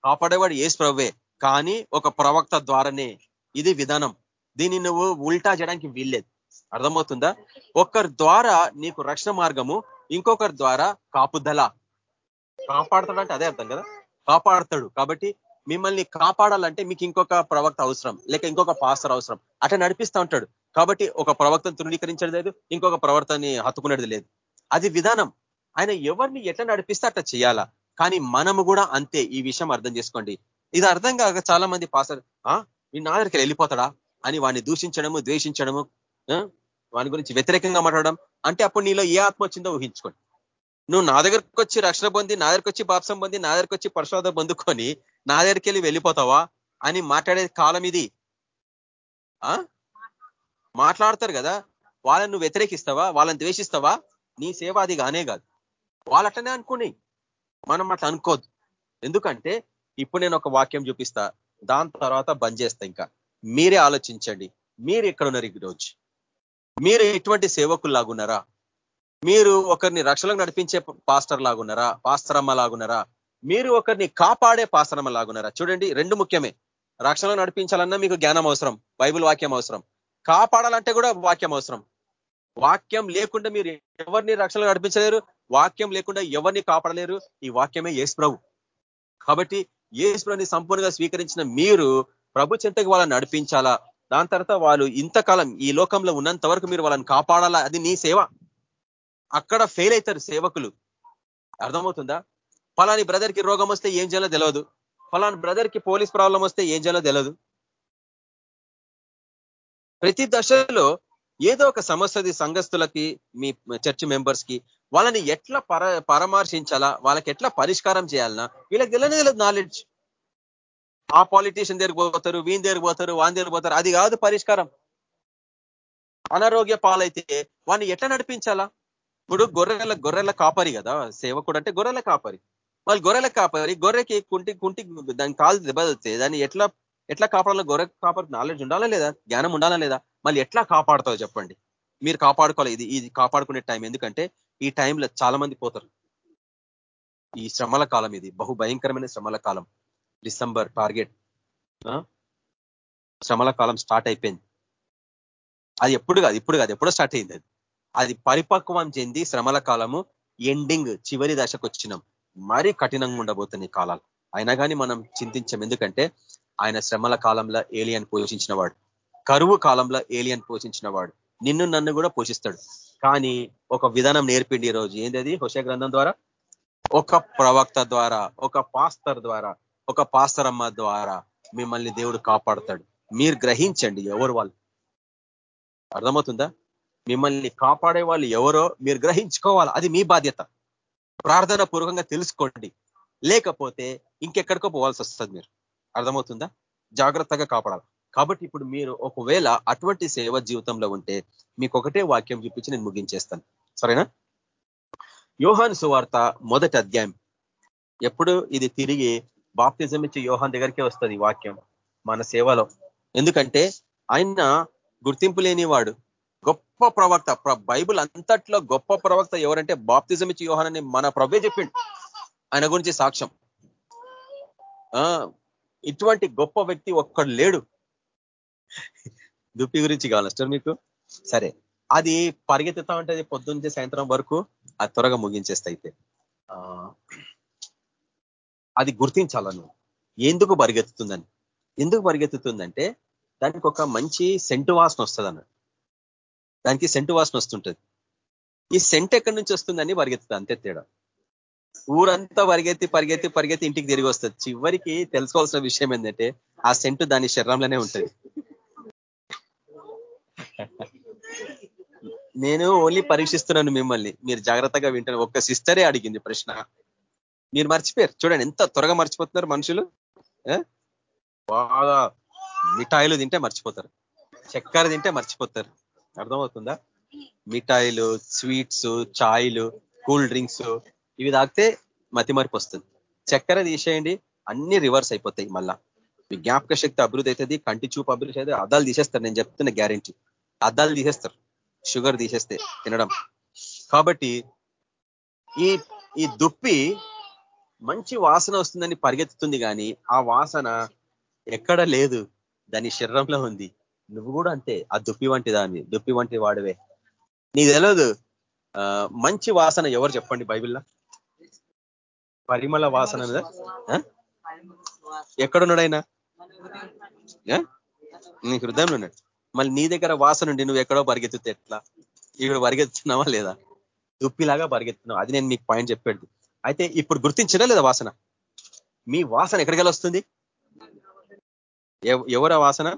కాపాడేవాడు ఏసు ప్రవ్వే కానీ ఒక ప్రవక్త ద్వారానే ఇది విధానం. దీన్ని నువ్వు ఉల్టా చేయడానికి వీల్లేదు. అర్థమవుతుందా? ఒకరి ద్వారా నీకు రక్షణ మార్గము ఇంకొకరి ద్వారా కాపుదల. కాపాడతాడంటే అదే అర్థం కదా? కాపాడతాడు. కాబట్టి మిమ్మల్ని కాపాడాలంటే మీకు ఇంకొక ప్రవక్త అవసరం లేక ఇంకొక పాస్టర్ అవసరం. అట్లా నడిపిస్తూ ఉంటాడు. కాబట్టి ఒక ప్రవక్తను తృణీకరించడం లేదు ఇంకొక ప్రవర్తనని హత్తుకునేది లేదు. అది విధానం. ఆయన ఎవరిని ఎట్లా నడిపిస్తే అట్లా చేయాలా? కానీ మనము కూడా అంతే ఈ విషయం అర్థం చేసుకోండి. ఇది అర్థం కాక చాలా మంది పాస్టర్ నీ నా దగ్గరికి వెళ్ళిపోతాడా? అని వాడిని దూషించడము ద్వేషించడము వాని గురించి వ్యతిరేకంగా మాట్లాడడం అంటే అప్పుడు నీలో ఏ ఆత్మ వచ్చిందో ఊహించుకోండి. నువ్వు నా దగ్గరకు వచ్చి రక్షణ పొంది నా దగ్గరకు వచ్చి బాప్సం పొంది నా దగ్గరకు వచ్చి పరిశోధన పొందుకొని నా దగ్గరికి వెళ్ళి వెళ్ళిపోతావా అని మాట్లాడే కాలం ఇది. మాట్లాడతారు కదా. వాళ్ళని నువ్వు వ్యతిరేకిస్తావా? వాళ్ళని ద్వేషిస్తావా? నీ సేవ అది కానే కాదు. వాళ్ళట్లనే అనుకుని మనం అట్లా అనుకోద్దు. ఎందుకంటే ఇప్పుడు నేను ఒక వాక్యం చూపిస్తా. దాని తర్వాత బంద్ చేస్తా ఇంకా. మీరే ఆలోచించండి. మీరు ఎక్కడున్నారు ఈరోజు? మీరు ఎటువంటి సేవకులు లాగున్నారా? మీరు ఒకరిని రక్షణకు నడిపించే పాస్టర్ లాగున్నారా? పాస్తరమ్మ లాగున్నారా? మీరు ఒకరిని కాపాడే పాస్తరమ్మ లాగున్నారా? చూడండి రెండు ముఖ్యమే. రక్షణ నడిపించాలన్నా మీకు జ్ఞానం అవసరం బైబుల్ వాక్యం అవసరం. కాపాడాలంటే కూడా వాక్యం అవసరం. వాక్యం లేకుండా మీరు ఎవరిని రక్షణ నడిపించలేరు వాక్యం లేకుండా ఎవరిని కాపాడలేరు ఈ వాక్యమే ఏసు ప్రభు. కాబట్టి ఏసు ప్రభుని సంపూర్ణంగా స్వీకరించిన మీరు ప్రభు చెంతకి వాళ్ళని నడిపించాలా? దాని తర్వాత వాళ్ళు ఇంతకాలం ఈ లోకంలో ఉన్నంత వరకు మీరు వాళ్ళని కాపాడాలా? అది నీ సేవ. అక్కడ ఫెయిల్ అవుతారు సేవకులు. అర్థమవుతుందా? ఫలాని బ్రదర్కి రోగం వస్తే ఏం చేయాలో తెలియదు ఫలాని బ్రదర్కి పోలీస్ ప్రాబ్లం వస్తే ఏం చేయాలో తెలియదు ప్రతి దశలో ఏదో ఒక సమస్యది సంఘస్థులకి మీ చర్చ్ మెంబర్స్కి వాళ్ళని ఎట్లా పర పరామర్శించాలా? వాళ్ళకి ఎట్లా పరిష్కారం చేయాలన్నా వీళ్ళకి తెలియనే తెలియదు నాలెడ్జ్ ఆ పాలిటీషియన్ దగ్గరికి పోతారు వీని దగ్గరికి పోతారు వాని దగ్గరికి పోతారు. అది కాదు పరిష్కారం. అనారోగ్య పాలైతే వాడిని ఎట్లా నడిపించాలా? ఇప్పుడు గొర్రెల గొర్రెల కాపరి కదా సేవకుడు అంటే గొర్రెల కాపరి. వాళ్ళు గొర్రెల కాపరి గొర్రెకి కుంటి కుంటి దాని కాలు దెబ్బతే దాన్ని ఎట్లా ఎట్లా కాపాడాలో? గొర్రె కాపాడు నాలెడ్జ్ ఉండాలా లేదా? జ్ఞానం ఉండాలా లేదా? మళ్ళీ ఎట్లా కాపాడుతావు చెప్పండి. మీరు కాపాడుకోవాలి. ఇది ఇది కాపాడుకునే టైం. ఎందుకంటే ఈ టైంలో చాలా మంది పోతారు. ఈ శ్రమల కాలం ఇది. బహు భయంకరమైన శ్రమల కాలం. December target. శ్రమల కాలం స్టార్ట్ అయిపోయింది. అది ఎప్పుడు కాదు ఇప్పుడు కాదు ఎప్పుడో స్టార్ట్ అయింది అది. అది పరిపక్వం చెంది శ్రమల కాలము ఎండింగ్ చివరి దశకు వచ్చినాం. మరీ కఠినంగా ఉండబోతుంది కాలాలు. అయినా కానీ మనం చింతించాం. ఎందుకంటే ఆయన శ్రమల కాలంలో ఏలియన్ పోషించిన వాడు కరువు కాలంలో ఏలియన్ పోషించిన వాడు నిన్ను నన్ను కూడా పోషిస్తాడు. కానీ ఒక విధానం నేర్పిండి ఈ రోజు ఏంటది హుష గ్రంథం ద్వారా? ఒక ప్రవక్త ద్వారా ఒక పాస్తర్ ద్వారా. ఒక పాస్తరమ్మ ద్వారా మిమ్మల్ని దేవుడు కాపాడుతాడు. మీరు గ్రహించండి ఎవరు వాళ్ళు. అర్థమవుతుందా? మిమ్మల్ని కాపాడే వాళ్ళు ఎవరో మీరు గ్రహించుకోవాలి. అది మీ బాధ్యత. ప్రార్థన పూర్వకంగా తెలుసుకోండి. లేకపోతే ఇంకెక్కడికో పోవాల్సి వస్తుంది మీరు. అర్థమవుతుందా? జాగ్రత్తగా కాపాడాలి. కాబట్టి ఇప్పుడు మీరు ఒకవేళ అటువంటి సేవ జీవితంలో ఉంటే మీకు ఒకటే వాక్యం చూపించి నేను ముగించేస్తాను. సరేనా? యోహాను సువార్త మొదటి అధ్యాయం. ఎప్పుడు ఇది తిరిగి బాప్తిజం ఇచ్చే యోహాన్ దగ్గరికే వస్తుంది వాక్యం మన సేవలో. ఎందుకంటే ఆయన గుర్తింపు లేనివాడు గొప్ప ప్రవక్త బైబుల్ అంతట్లో గొప్ప ప్రవక్త ఎవరంటే బాప్తిజం ఇచ్చి యోహాన్ అని మన ప్రభే చెప్పిండు. ఆయన గురించి సాక్ష్యం. ఇటువంటి గొప్ప వ్యక్తి ఒక్కడు లేడు. దుప్పి గురించి కావాలి మీకు? సరే అది పరిగెత్తుతా ఉంటుంది పొద్దున్నే సాయంత్రం వరకు అది త్వరగా ముగించేస్తా అయితే. అది గుర్తించాల నువ్వు? ఎందుకు పరిగెత్తుతుందని ఎందుకు పరిగెత్తుతుందంటే దానికి ఒక మంచి సెంటు వాసన వస్తుంది అన్నట్టు దానికి సెంటు వాసన వస్తుంటది. ఈ సెంట్ ఎక్కడి నుంచి వస్తుందని పరిగెత్తుంది అంతే తేడా. ఊరంతా పరిగెత్తి పరిగెత్తి పరిగెత్తి ఇంటికి తిరిగి వస్తుంది. చివరికి తెలుసుకోవాల్సిన విషయం ఏంటంటే ఆ సెంటు దాని శరీరంలోనే ఉంటుంది. నేను ఓన్లీ పరీక్షిస్తున్నాను మిమ్మల్ని. మీరు జాగ్రత్తగా వింటాను ఒక్క సిస్టరే అడిగింది ప్రశ్న. మీరు మర్చిపోయారు. చూడండి ఎంత త్వరగా మర్చిపోతున్నారు మనుషులు. బాగా మిఠాయిలు తింటే మర్చిపోతారు. చక్కెర తింటే మర్చిపోతారు. అర్థమవుతుందా? మిఠాయిలు స్వీట్స్ ఛాయ్లు కూల్ డ్రింక్స్ ఇవి తాగితే మతిమరిపు వస్తుంది. చక్కెర తీసేయండి అన్ని రివర్స్ అయిపోతాయి మళ్ళా. మీ జ్ఞాపక శక్తి అభివృద్ధి అవుతుంది కంటి చూపు అభివృద్ధి అయితే అద్దాలు తీసేస్తారు నేను చెప్తున్న గ్యారంటీ. అద్దాలు తీసేస్తారు. షుగర్ తీసేస్తే తినడం. కాబట్టి ఈ ఈ దుప్పి మంచి వాసన వస్తుందని పరిగెత్తుతుంది కానీ ఆ వాసన ఎక్కడ లేదు. దాని శరీరంలో ఉంది. నువ్వు కూడా అంతే. ఆ దుప్పి వంటి దాన్ని దుప్పి వంటి వాడివే. నీకు తెలియదు మంచి వాసన ఎవరు చెప్పండి బైబిల్లో? పరిమళ వాసన ఎక్కడున్నాడైనా నీ హృదయంలో ఉన్నాడు. మళ్ళీ నీ దగ్గర వాసన ఉండి నువ్వు ఎక్కడో పరిగెత్తుతే ఎట్లా? ఇక్కడ పరిగెత్తున్నావా లేదా? దుప్పిలాగా పరిగెత్తున్నావు? అది నేను మీకు పాయింట్ చెప్పాడు అయితే ఇప్పుడు గుర్తించడా లేదా వాసన? మీ వాసన ఎక్కడికి వస్తుంది ఎవరా వాసన?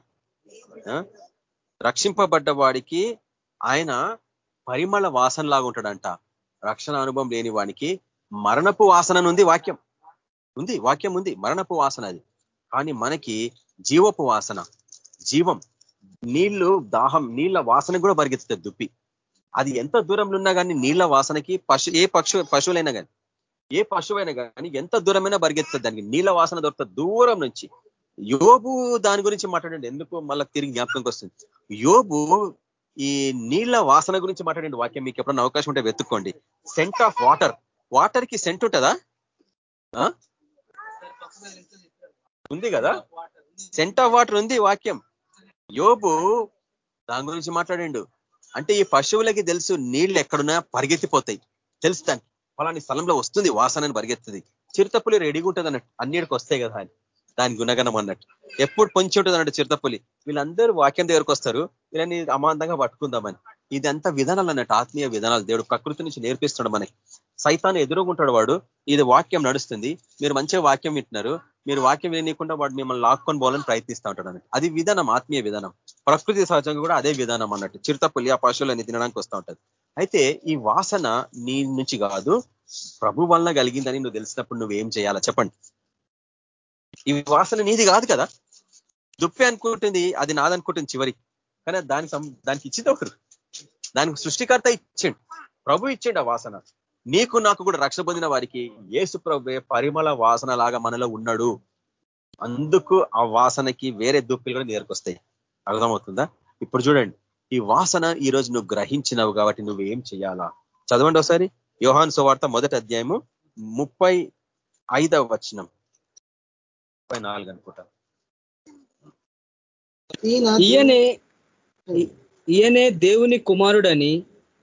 రక్షింపబడ్డ వాడికి ఆయన పరిమళ వాసన లాగా ఉంటాడంట. రక్షణ అనుభవం లేని వానికి మరణపు వాసన ఉంది వాక్యం. ఉంది వాక్యం ఉంది. మరణపు వాసన అది. కానీ మనకి జీవపు వాసన జీవం నీళ్ళు దాహం నీళ్ళ వాసన కూడా పరిగెత్తుతుంది దుప్పి. అది ఎంత దూరంలో ఉన్నా కానీ నీళ్ళ వాసనకి పశు ఏ పక్షు పశువులైనా కానీ ఏ పశువైనా కానీ ఎంత దూరమైనా పరిగెత్తుంది దానికి నీళ్ళ వాసన దొరుకుతుంది. దూరం నుంచి. యోబు దాని గురించి మాట్లాడండి. ఎందుకు మళ్ళీ తిరిగి జ్ఞాపకంకి వస్తుంది. యోబు ఈ నీళ్ళ వాసన గురించి మాట్లాడండి. వాక్యం మీకు ఎప్పుడన్నా అవకాశం ఉంటే వెతుక్కోండి. సెంట్ ఆఫ్ వాటర్ వాటర్కి సెంట్ ఉంటుందా? ఉంది కదా? సెంట్ ఆఫ్ వాటర్ ఉంది వాక్యం. యోబు దాని గురించి మాట్లాడిండు. అంటే ఈ పశువులకి తెలుసు నీళ్ళు ఎక్కడున్నా పరిగెత్తిపోతాయి. తెలుసు దానికి. ఫలాని స్థలంలో వస్తుంది వాసనని పరిగెత్తుంది చిరుతపులి రెడీగా ఉంటుంది అన్నట్టు అన్నిటికి వస్తాయి కదా అని. దాని గుణగణం అన్నట్టు. ఎప్పుడు పొంచి ఉంటుంది అన్నట్టు చిరుతపులి. వీళ్ళందరూ వాక్యం దగ్గరకు వస్తారు వీళ్ళని అమాంతంగా పట్టుకుందామని. ఇదంతా విధానాలు అన్నట్టు ఆత్మీయ విధానాలు. దేవుడు ప్రకృతి నుంచి నేర్పిస్తున్నాడు మనకి. సైతాన్ని ఎదురుగుంటాడు వాడు ఇది వాక్యం నడుస్తుంది. మీరు మంచిగా వాక్యం వింటున్నారు. మీరు వాక్యం వినకుండా వాడు మిమ్మల్ని లాక్కొని పోవాలని ప్రయత్నిస్తూ ఉంటాడు అన్నట్టు. అది విధానం ఆత్మీయ విధానం. ప్రకృతి సహజంగా కూడా అదే విధానం అన్నట్టు. చిరుతపులి ఆ పశువులని తినడానికి వస్తూ ఉంటుంది. అయితే ఈ వాసన నీ నుంచి కాదు ప్రభు వలన కలిగిందని నువ్వు తెలిసినప్పుడు నువ్వేం చేయాలా చెప్పండి. ఈ వాసన నీది కాదు కదా. దుప్పి అనుకుంటుంది అది నాదనుకుంటుంది చివరి. కానీ దానికి దానికి ఇచ్చింది ఒకరు. దానికి సృష్టికర్త ఇచ్చిండు. ప్రభు ఇచ్చిండు ఆ వాసన. నీకు నాకు కూడా రక్ష పొందిన వారికి ఏసు ప్రభు పరిమళ వాసన లాగా మనలో ఉన్నాడు. అందుకు ఆ వాసనకి వేరే దుప్పిలు కూడా నేర్కొస్తాయి అర్థమవుతుందా? ఇప్పుడు చూడండి. ఈ వాసన ఈ రోజు నువ్వు గ్రహించినవు కాబట్టి నువ్వు ఏం చేయాలా చదవండి ఒకసారి. యోహాన్ సువార్త మొదటి అధ్యాయము ముప్పై ఐదవ వచనం. ముప్పై నాలుగు అనుకుంటా. ఈయనే ఈయనే దేవుని కుమారుడని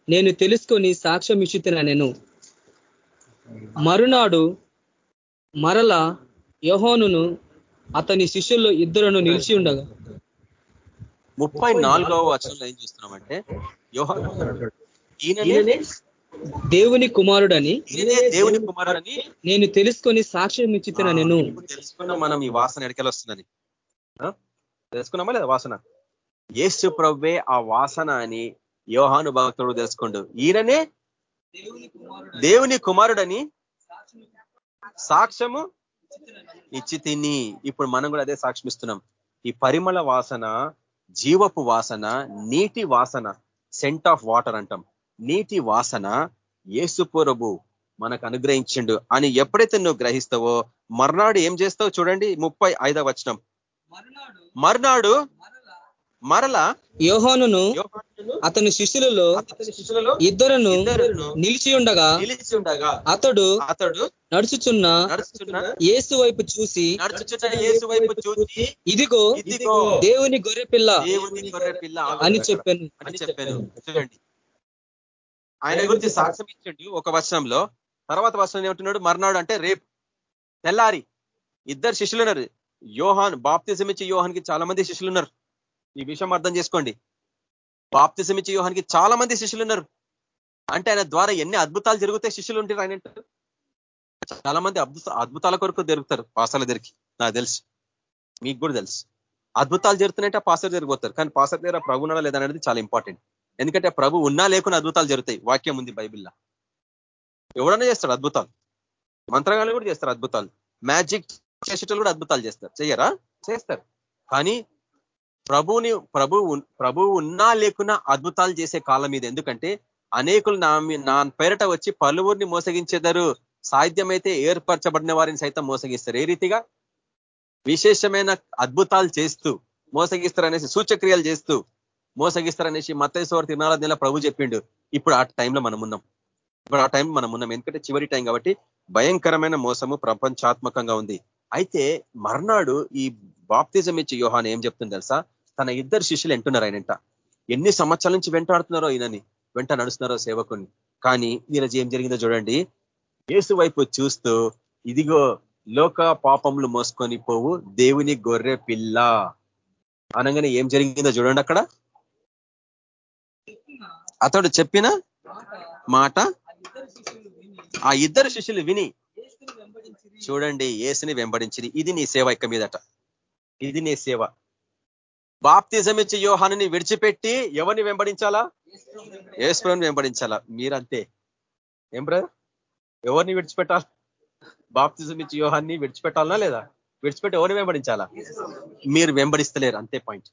నేను తెలుసుకొని సాక్ష్యం ఇచ్చుతున్నా నేను. మరునాడు మరల యోహోనును అతని శిష్యుల్లో ఇద్దరును నిలిచి ఉండగా ముప్పై నాలుగవ వచనంలో ఏం చూస్తున్నామంటే యోహాను ఈయననే దేవుని కుమారుడని దేవుని కుమారుడని నేను తెలుసుకొని సాక్ష్యం ఇచ్చుతున్నా నేను. తెలుసుకున్నాం మనం ఈ వాసన ఎడకెళ్ళి వస్తుందని. తెలుసుకున్నామా లేదా వాసన? ఏసు ప్రవ్వే ఆ వాసన అని యోహాను భక్తుడు తెలుసుకోండు. ఈయననే దేవుని కుమారుడని సాక్ష్యము ఇచ్చి తిని ఇప్పుడు మనం కూడా అదే సాక్ష్యం ఇస్తున్నాం. ఈ పరిమళ వాసన జీవపు వాసన నీటి వాసన సెంట్ ఆఫ్ వాటర్ అంటాం. నీటి వాసన ఏసుపురబు మనకు అనుగ్రహించిండు అని ఎప్పుడైతే నువ్వు గ్రహిస్తావో మర్నాడు ఏం చేస్తావు చూడండి ముప్పై ఐదవ వచనం. మర్నాడు మరలా యోహానును అతని శిష్యులలో ఇద్దరును నిలిచి ఉండగా నిలిచి ఉండగా అతడు అతడు నడుచుచున్న యేసు వైపు చూసి నడుచుచున్న వైపు చూసి ఇదిగో ఇదిగో దేవుని గొర్రె పిల్ల దేవుని గొర్రె పిల్ల అని చెప్పాను. అని చెప్పాను. చూడండి. ఆయన గురించి సాక్ష్యం ఇచ్చిండు ఒక వచనంలో. తర్వాత వచనం ఏమంటున్నాడు? మర్నాడు అంటే రేపు. తెల్లారి. ఇద్దరు శిష్యులు ఉన్నారు యోహాన్ బాప్తిజం ఇచ్చి యోహాన్కి చాలా మంది శిష్యులు ఉన్నారు ఈ విషయం అర్థం చేసుకోండి. బాప్తిసం ఇచ్చే యోహానికి చాలా మంది శిష్యులు ఉన్నారు అంటే ఆయన ద్వారా ఎన్ని అద్భుతాలు జరుగుతాయి శిష్యులు ఉంటారు ఆయన చాలా మంది అద్భుత అద్భుతాల కొరకు జరుగుతారు పాసాల దగ్గరికి. నాకు తెలుసు. మీకు కూడా తెలుసు. అద్భుతాలు జరుగుతున్నాయంటే పాసర్ జరిగిపోతారు. కానీ పాసర్ దగ్గర ప్రభు ఉన్నాడా లేదనేది చాలా ఇంపార్టెంట్ ఎందుకంటే ప్రభు ఉన్నా లేకుండా అద్భుతాలు జరుగుతాయి. వాక్యం ఉంది బైబిల్లో. ఎవడన్నా చేస్తాడు అద్భుతాలు. మంత్రగాలు కూడా చేస్తారు అద్భుతాలు. మ్యాజిక్ చేసేటలు కూడా అద్భుతాలు చేస్తారు. చేయరా చేస్తారు. కానీ ప్రభువుని ప్రభు ప్రభువు ఉన్నా లేకున్నా అద్భుతాలు చేసే కాలం ఇది. ఎందుకంటే అనేకులు నా నా పేరట వచ్చి పలువురిని మోసగించేదారు. సాధ్యమైతే ఏర్పరచబడిన వారిని సైతం మోసగిస్తారు. ఏ రీతిగా? విశేషమైన అద్భుతాలు చేస్తూ మోసగిస్తారనేసి సూచక్రియలు చేస్తూ మోసగిస్తారనేసి మత్తేశ్వర తిరునాల నెల ప్రభు చెప్పిండు. ఇప్పుడు ఆ టైంలో మనం ఉన్నాం. ఇప్పుడు ఆ టైం మనం ఉన్నాం. ఎందుకంటే చివరి టైం కాబట్టి భయంకరమైన మోసము ప్రపంచాత్మకంగా ఉంది. అయితే మర్నాడు ఈ బాప్తిజం ఇచ్చి యోహాన్ ఏం చెప్తుంది తెలుసా? తన ఇద్దరు శిష్యులు వింటున్నారు ఆయనంట. ఎన్ని సంవత్సరాల నుంచి వెంటాడుతున్నారో ఈయనని వెంట నడుస్తున్నారో సేవకుని. కానీ ఈరోజు ఏం జరిగిందో చూడండి. యేసు వైపు చూస్తూ ఇదిగో లోక పాపములు మోసుకొని పోవు దేవుని గొర్రె పిల్ల. అనగానే ఏం జరిగిందో చూడండి అక్కడ. అతడు చెప్పిన మాట ఆ ఇద్దరు శిష్యులు విని చూడండి ఏసుని వెంబడించింది ఇది నీ సేవ ఇక మీదట. ఇది నీ సేవ. బాప్తిజం ఇచ్చి యోహాన్ని విడిచిపెట్టి ఎవరిని వెంబడించాలా? ఏసుని వెంబడించాలా. మీరంతే. ఏం బ్రదర్? ఎవరిని విడిచిపెట్టాలి? బాప్తిజం ఇచ్చి యోహాన్ని విడిచిపెట్టాలనా లేదా? విడిచిపెట్టి ఎవరిని వెంబడించాలా? మీరు వెంబడిస్తలేరు. అంతే పాయింట్.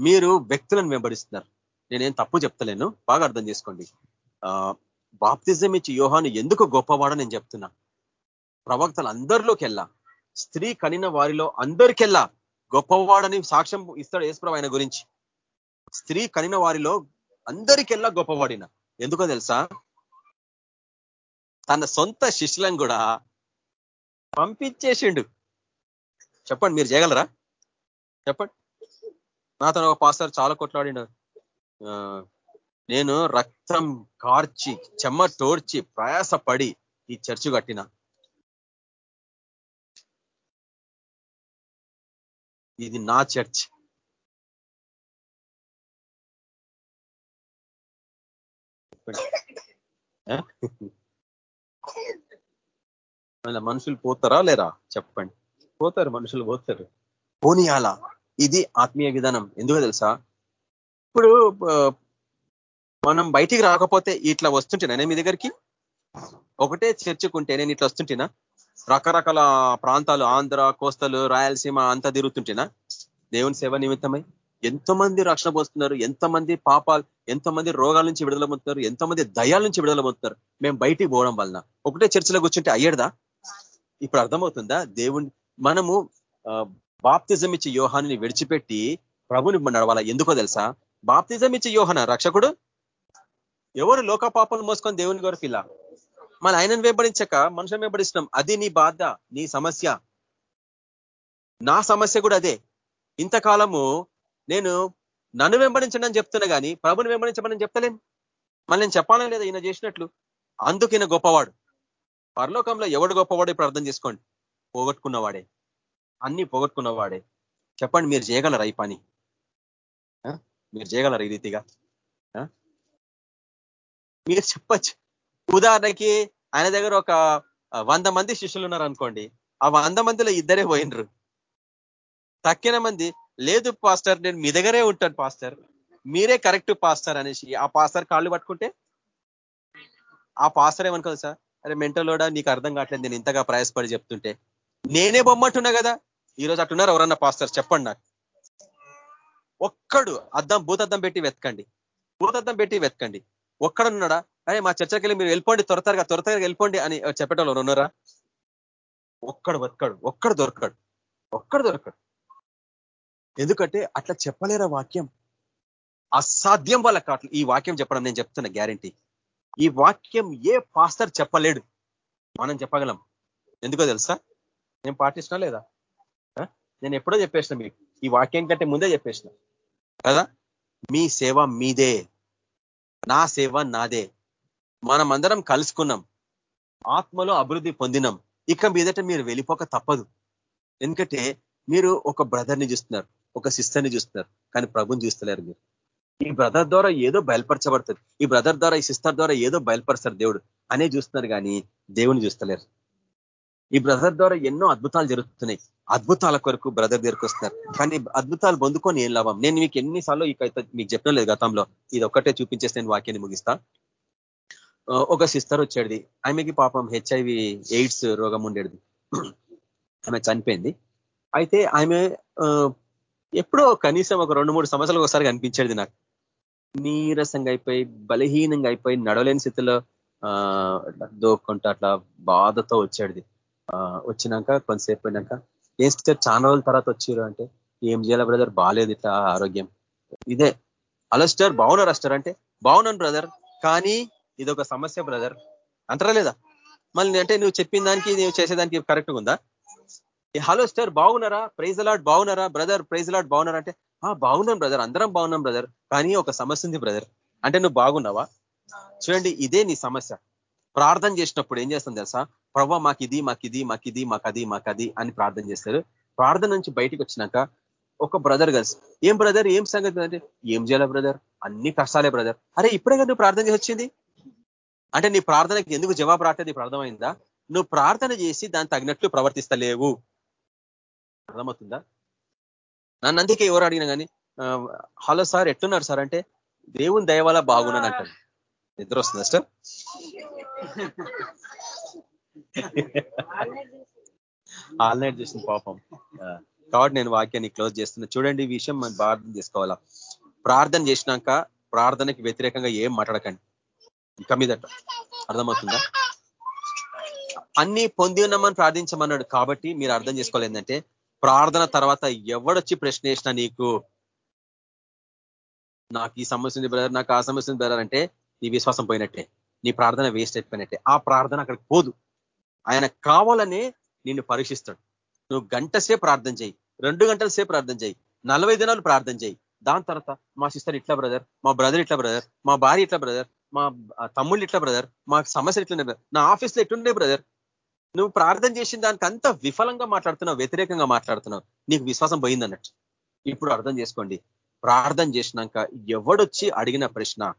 మీరు వ్యక్తులను వెంబడిస్తున్నారు. నేనేం తప్పు చెప్తలేను. బాగా అర్థం చేసుకోండి. బాప్తిజం ఇచ్చి యోహాను ఎందుకు గొప్పవాడో నేను చెప్తున్నా. ప్రవక్తలు అందరిలోకెల్లా స్త్రీ కనిన వారిలో అందరికెల్లా గొప్పవాడని సాక్ష్యం ఇస్తాడు ఏసుప్రభు ఆయన గురించి. స్త్రీ కనిన వారిలో అందరికెల్లా గొప్పవాడిన. ఎందుకో తెలుసా? తన సొంత శిష్యులను కూడా పంపించేసిండు. చెప్పండి మీరు చేయగలరా? చెప్పండి. నాతో ఒక పాస్టర్ చాలా కొట్లాడినారు నేను రక్తం కార్చి చెమ్మ తోడ్చి ప్రయాసపడి ఈ చర్చి కట్టిన. ఇది నా చర్చ్. మళ్ళీ మనుషులు పోతారా లేరా? చెప్పండి. పోతారు మనుషులు పోతారు. పోనీయాలా ఇది ఆత్మీయ విధానం. ఎందుకో తెలుసా? ఇప్పుడు మనం బయటికి రాకపోతే ఇట్లా వస్తుంటేనా? నేను మీ దగ్గరికి? ఒకటే చర్చకుంటే నేను ఇట్లా వస్తుంటేనా? రకరకాల ప్రాంతాలు ఆంధ్ర కోస్తలు రాయలసీమ అంతా తిరుగుతుంటేనా? దేవుని సేవ నిమిత్తమై ఎంతమంది రక్షణ పోస్తున్నారు ఎంతమంది పాపాలు ఎంతమంది రోగాల నుంచి విడుదల పొందుతున్నారు ఎంతమంది దయాల నుంచి విడుదల పొందుతున్నారు. మేము బయటికి పోవడం వలన ఒకటే చర్చలో కూర్చుంటే అయ్యేదా ఇప్పుడు అర్థమవుతుందా? దేవుని మనము బాప్తిజం ఇచ్చి యోహాన్ని విడిచిపెట్టి ప్రభుని నడవాల? ఎందుకో తెలుసా? బాప్తిజం ఇచ్చి యోహన రక్షకుడు? ఎవరు లోక పాపలు మోసుకొని దేవుని గారు పిల్ల మన ఆయనను వెంబడించక మనుషులను వెంబడిస్తున్నాం. అది నీ బాధ నీ సమస్య. నా సమస్య కూడా అదే. ఇంతకాలము నేను నన్ను వెంబడించండి అని చెప్తున్నా కానీ ప్రభుని వెంబడించమని చెప్తలేను. మళ్ళీ నేను చెప్పాలని లేదా ఈయన చేసినట్లు. అందుకు ఈయన గొప్పవాడు. పరలోకంలో ఎవడు గొప్పవాడు ఇప్పుడు అర్థం చేసుకోండి. పోగొట్టుకున్నవాడే. అన్ని పోగొట్టుకున్నవాడే. చెప్పండి మీరు చేయగలరా ఈ పని? మీరు చేయగలరా ఈ రీతిగా? మీరు చెప్పచ్చు. ఉదాహరణకి ఆయన దగ్గర ఒక వంద మంది శిష్యులు ఉన్నారు అనుకోండి ఆ వంద మందిలో ఇద్దరే పోయినరు. తక్కిన మంది లేదు పాస్టర్ నేను మీ దగ్గరే ఉంటాను పాస్టర్ మీరే కరెక్ట్ పాస్టర్ అనేసి ఆ పాస్టర్ కాళ్ళు పట్టుకుంటే? ఆ పాస్టర్ ఏమనుకోదు సార్ అరే మెంటలోడా నీకు అర్థం కావట్లేదు నేను ఇంతగా ప్రయాసపడి చెప్తుంటే. నేనే బొమ్మట్టున్నా కదా ఈరోజు అట్టున్నారు ఎవరన్నా పాస్టర్ చెప్పండి నాకు. ఒక్కడు అద్దం భూతద్దం పెట్టి వెతకండి. భూతద్దం పెట్టి వెతకండి. ఒక్కడున్నాడా? అరే మా చర్చకి వెళ్ళి మీరు వెళ్ళిపోండి త్వర త్వరగా త్వర త్వరగా వెళ్ళిపోండి అని చెప్పేటోళ్ళు ఉన్నారా? ఒక్కడు బతకడు ఒక్కడు దొరకడు ఒక్కడు దొరకడు. ఎందుకంటే అట్లా చెప్పలేరా వాక్యం? అసాధ్యం వాళ్ళకి అట్లా ఈ వాక్యం చెప్పడం నేను చెప్తున్నా గ్యారంటీ. ఈ వాక్యం ఏ పాస్టర్ చెప్పలేడు. మనం చెప్పగలం. ఎందుకో తెలుసా? నేను పాటిస్తున్నా లేదా? నేను ఎప్పుడో చెప్పేసిన మీకు. ఈ వాక్యం కంటే ముందే చెప్పేసిన. కదా? మీ సేవ మీదే. నా సేవ నాదే. మనం అందరం కలుసుకున్నాం. ఆత్మలో అభివృద్ధి పొందినాం. ఇక మీదట మీరు వెళ్ళిపోక తప్పదు. ఎందుకంటే మీరు ఒక బ్రదర్ని చూస్తున్నారు ఒక సిస్టర్ని చూస్తున్నారు కానీ ప్రభుని చూస్తలేరు మీరు. ఈ బ్రదర్ ద్వారా ఏదో బయలుపరచబడుతుంది ఈ బ్రదర్ ద్వారా ఈ సిస్టర్ ద్వారా ఏదో బయలుపరుస్తారు దేవుడు. అనే చూస్తున్నారు కానీ దేవుని చూస్తలేరు. ఈ బ్రదర్ ద్వారా ఎన్నో అద్భుతాలు జరుగుతున్నాయి. అద్భుతాల కొరకు బ్రదర్ దగ్గరికి వస్తున్నారు. కానీ అద్భుతాలు పొందుకొని ఏం లాభం? నేను మీకు ఎన్నిసార్లు ఇక మీకు చెప్పడం లేదు గతంలో. ఇది ఒక్కటే చూపించేసి నేను వాక్యాన్ని ముగిస్తా. ఒక సిస్టర్ వచ్చేది ఆమెకి పాపం హెచ్ఐవి ఎయిడ్స్ రోగం ఉండేది ఆమె చనిపోయింది. అయితే ఆమె ఎప్పుడో కనీసం ఒక రెండు మూడు సంవత్సరాలకు ఒకసారి కనిపించేది నాకు. నీరసంగా అయిపోయి బలహీనంగా అయిపోయి నడవలేని స్థితిలో దోక్కుంటూ అట్లా బాధతో వచ్చేది వచ్చినాక కొంతసేపు పోయినాక ఏం సిస్టర్ చాలా రోజుల తర్వాత వచ్చారు అంటే ఏం చేయాలి బ్రదర్ బాగాలేదు ఇట్లా ఆరోగ్యం. ఇదే. హలో స్టార్ బాగున్నారు అస్టర్ అంటే బాగున్నాను బ్రదర్ కానీ ఇది ఒక సమస్య బ్రదర్. అంటారా లేదా? మళ్ళీ అంటే నువ్వు చెప్పిన దానికి నువ్వు చేసేదానికి కరెక్ట్గా ఉందా? హలో స్టార్ బాగున్నారా? ప్రైజ్ అలాట్ బాగున్నారా? బ్రదర్ ప్రైజ్ అలాట్ బాగున్నారా అంటే ఆ బాగున్నాం బ్రదర్ అందరం బాగున్నాం బ్రదర్ కానీ ఒక సమస్య ఉంది బ్రదర్. అంటే నువ్వు బాగున్నావా? చూడండి ఇదే నీ సమస్య. ప్రార్థన చేసినప్పుడు ఏం చేస్తాం తెలుసా? ప్రభా మాకు ఇది మాకు ఇది మాకు ఇది మాకు అది మాకు అది అని ప్రార్థన చేస్తారు. ప్రార్థన నుంచి బయటికి వచ్చినాక ఒక బ్రదర్ కలిసి ఏం బ్రదర్ ఏం సంగతి? అంటే ఏం చేయాలా బ్రదర్? అన్ని కష్టాలే బ్రదర్. అరే ఇప్పుడే కదా నువ్వు ప్రార్థన చేసి వచ్చింది? అంటే నీ ప్రార్థనకి ఎందుకు జవాబు రావట్లేదు? ఇప్పుడు అర్థమైందా? నువ్వు ప్రార్థన చేసి దాని తగినట్లు ప్రవర్తిస్తలేవు. అర్థమవుతుందా? నన్ను అందుకే ఎవరు అడిగినా కానీ హలో సార్ ఎట్లున్నారు సార్? అంటే దేవుని దయ వల్ల బాగున్నాను అంటాను నిద్ర వస్తుంది సార్ ఆల్నైట్ చేసిన పాపం. కాబట్టి నేను వాక్యాన్ని క్లోజ్ చేస్తున్నా. చూడండి ఈ విషయం మనం ప్రార్థన చేసుకోవాలా. ప్రార్థన చేసినాక ప్రార్థనకి వ్యతిరేకంగా ఏం మాట్లాడకండి. ఇక మీదట. అర్థమవుతుందా? అన్ని పొంది ఉన్నామని ప్రార్థించమన్నాడు. కాబట్టి మీరు అర్థం చేసుకోవాలి ఏంటంటే ప్రార్థన తర్వాత ఎవడొచ్చి ప్రశ్న వేసినా నీకు నాకు ఈ సమస్య ఉంది బ్రదర్ నాకు ఆ సమస్య ఉంది బ్రదర్ అంటే నీ విశ్వాసం పోయినట్టే. నీ ప్రార్థన వేస్ట్ అయిపోయినట్టే. ఆ ప్రార్థన అక్కడికి పోదు. ఆయన కావాలనే నిన్ను పరీక్షిస్తాడు. నువ్వు గంట సేపు ప్రార్థన చేయి. రెండు గంటల సేపు ప్రార్థన చేయి. నలభై దినాలు ప్రార్థన చేయి. దాని తర్వాత మా సిస్టర్ ఇట్లా బ్రదర్ మా బ్రదర్ ఇట్లా బ్రదర్ మా భార్య ఇట్లా బ్రదర్ మా తమ్ముళ్ళు ఇట్లా బ్రదర్ మా సమస్యలు ఇట్లనే బ్రదర్ నా ఆఫీస్లో ఎట్లుండే బ్రదర్ నువ్వు ప్రార్థన చేసిన దానికి అంత విఫలంగా మాట్లాడుతున్నావు వ్యతిరేకంగా మాట్లాడుతున్నావు. నీకు విశ్వాసం పోయిందన్నట్టు ఇప్పుడు అర్థం చేసుకోండి. ప్రార్థన చేసినాక ఎవడొచ్చి అడిగిన ప్రశ్న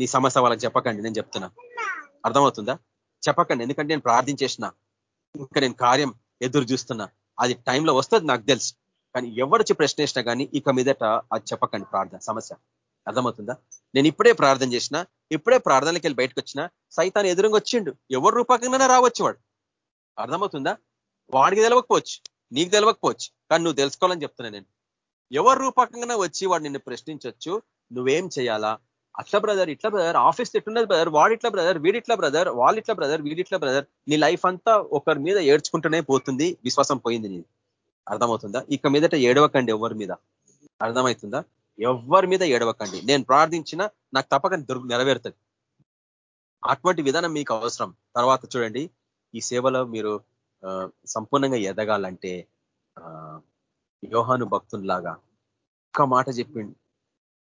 నీ సమస్య వాళ్ళకి చెప్పకండి నేను చెప్తున్నా. అర్థమవుతుందా? చెప్పకండి. ఎందుకంటే నేను ప్రార్థించేసిన. ఇంకా నేను కార్యం ఎదురు చూస్తున్నా. అది టైంలో వస్తుంది నాకు తెలుసు. కానీ ఎవడొచ్చి ప్రశ్న వేసినా కానీ ఇక మీదట అది చెప్పకండి ప్రార్థన. సమస్య. అర్థమవుతుందా? నేను ఇప్పుడే ప్రార్థన చేసిన ఇప్పుడే ప్రార్థనకి వెళ్ళి బయటకు వచ్చిన సైతాన్ని ఎదురుగా వచ్చిండు. ఎవరి రూపకంగానే రావచ్చు వాడు. అర్థమవుతుందా? వాడికి తెలవకపోవచ్చు నీకు తెలవకపోవచ్చు కానీ నువ్వు తెలుసుకోవాలని చెప్తున్నా నేను. ఎవరి రూపకంగానే వచ్చి వాడు నిన్ను ప్రశ్నించవచ్చు నువ్వేం చేయాలా? అట్లా బ్రదర్ ఇట్లా బ్రదర్ ఆఫీస్ ఎట్టున్నది బ్రదర్ వాడిట్లా బ్రదర్ వీడిట్లా బ్రదర్ వాళ్ళిట్లా బ్రదర్ వీడిట్లా బ్రదర్ నీ లైఫ్ అంతా ఒకరి మీద ఏడ్చుకుంటూనే పోతుంది విశ్వాసం పోయింది నీది. అర్థమవుతుందా? ఇక మీదట ఏడవకండి ఎవరి మీద. అర్థమవుతుందా? ఎవరి మీద ఏడవకండి. నేను ప్రార్థించిన నాకు తప్పక నెరవేరుతుంది. అటువంటి విధానం మీకు అవసరం. తర్వాత చూడండి ఈ సేవలో మీరు సంపూర్ణంగా ఎదగాలంటే యోహాను భక్తుల్లాగా ఒక్క మాట చెప్పిండు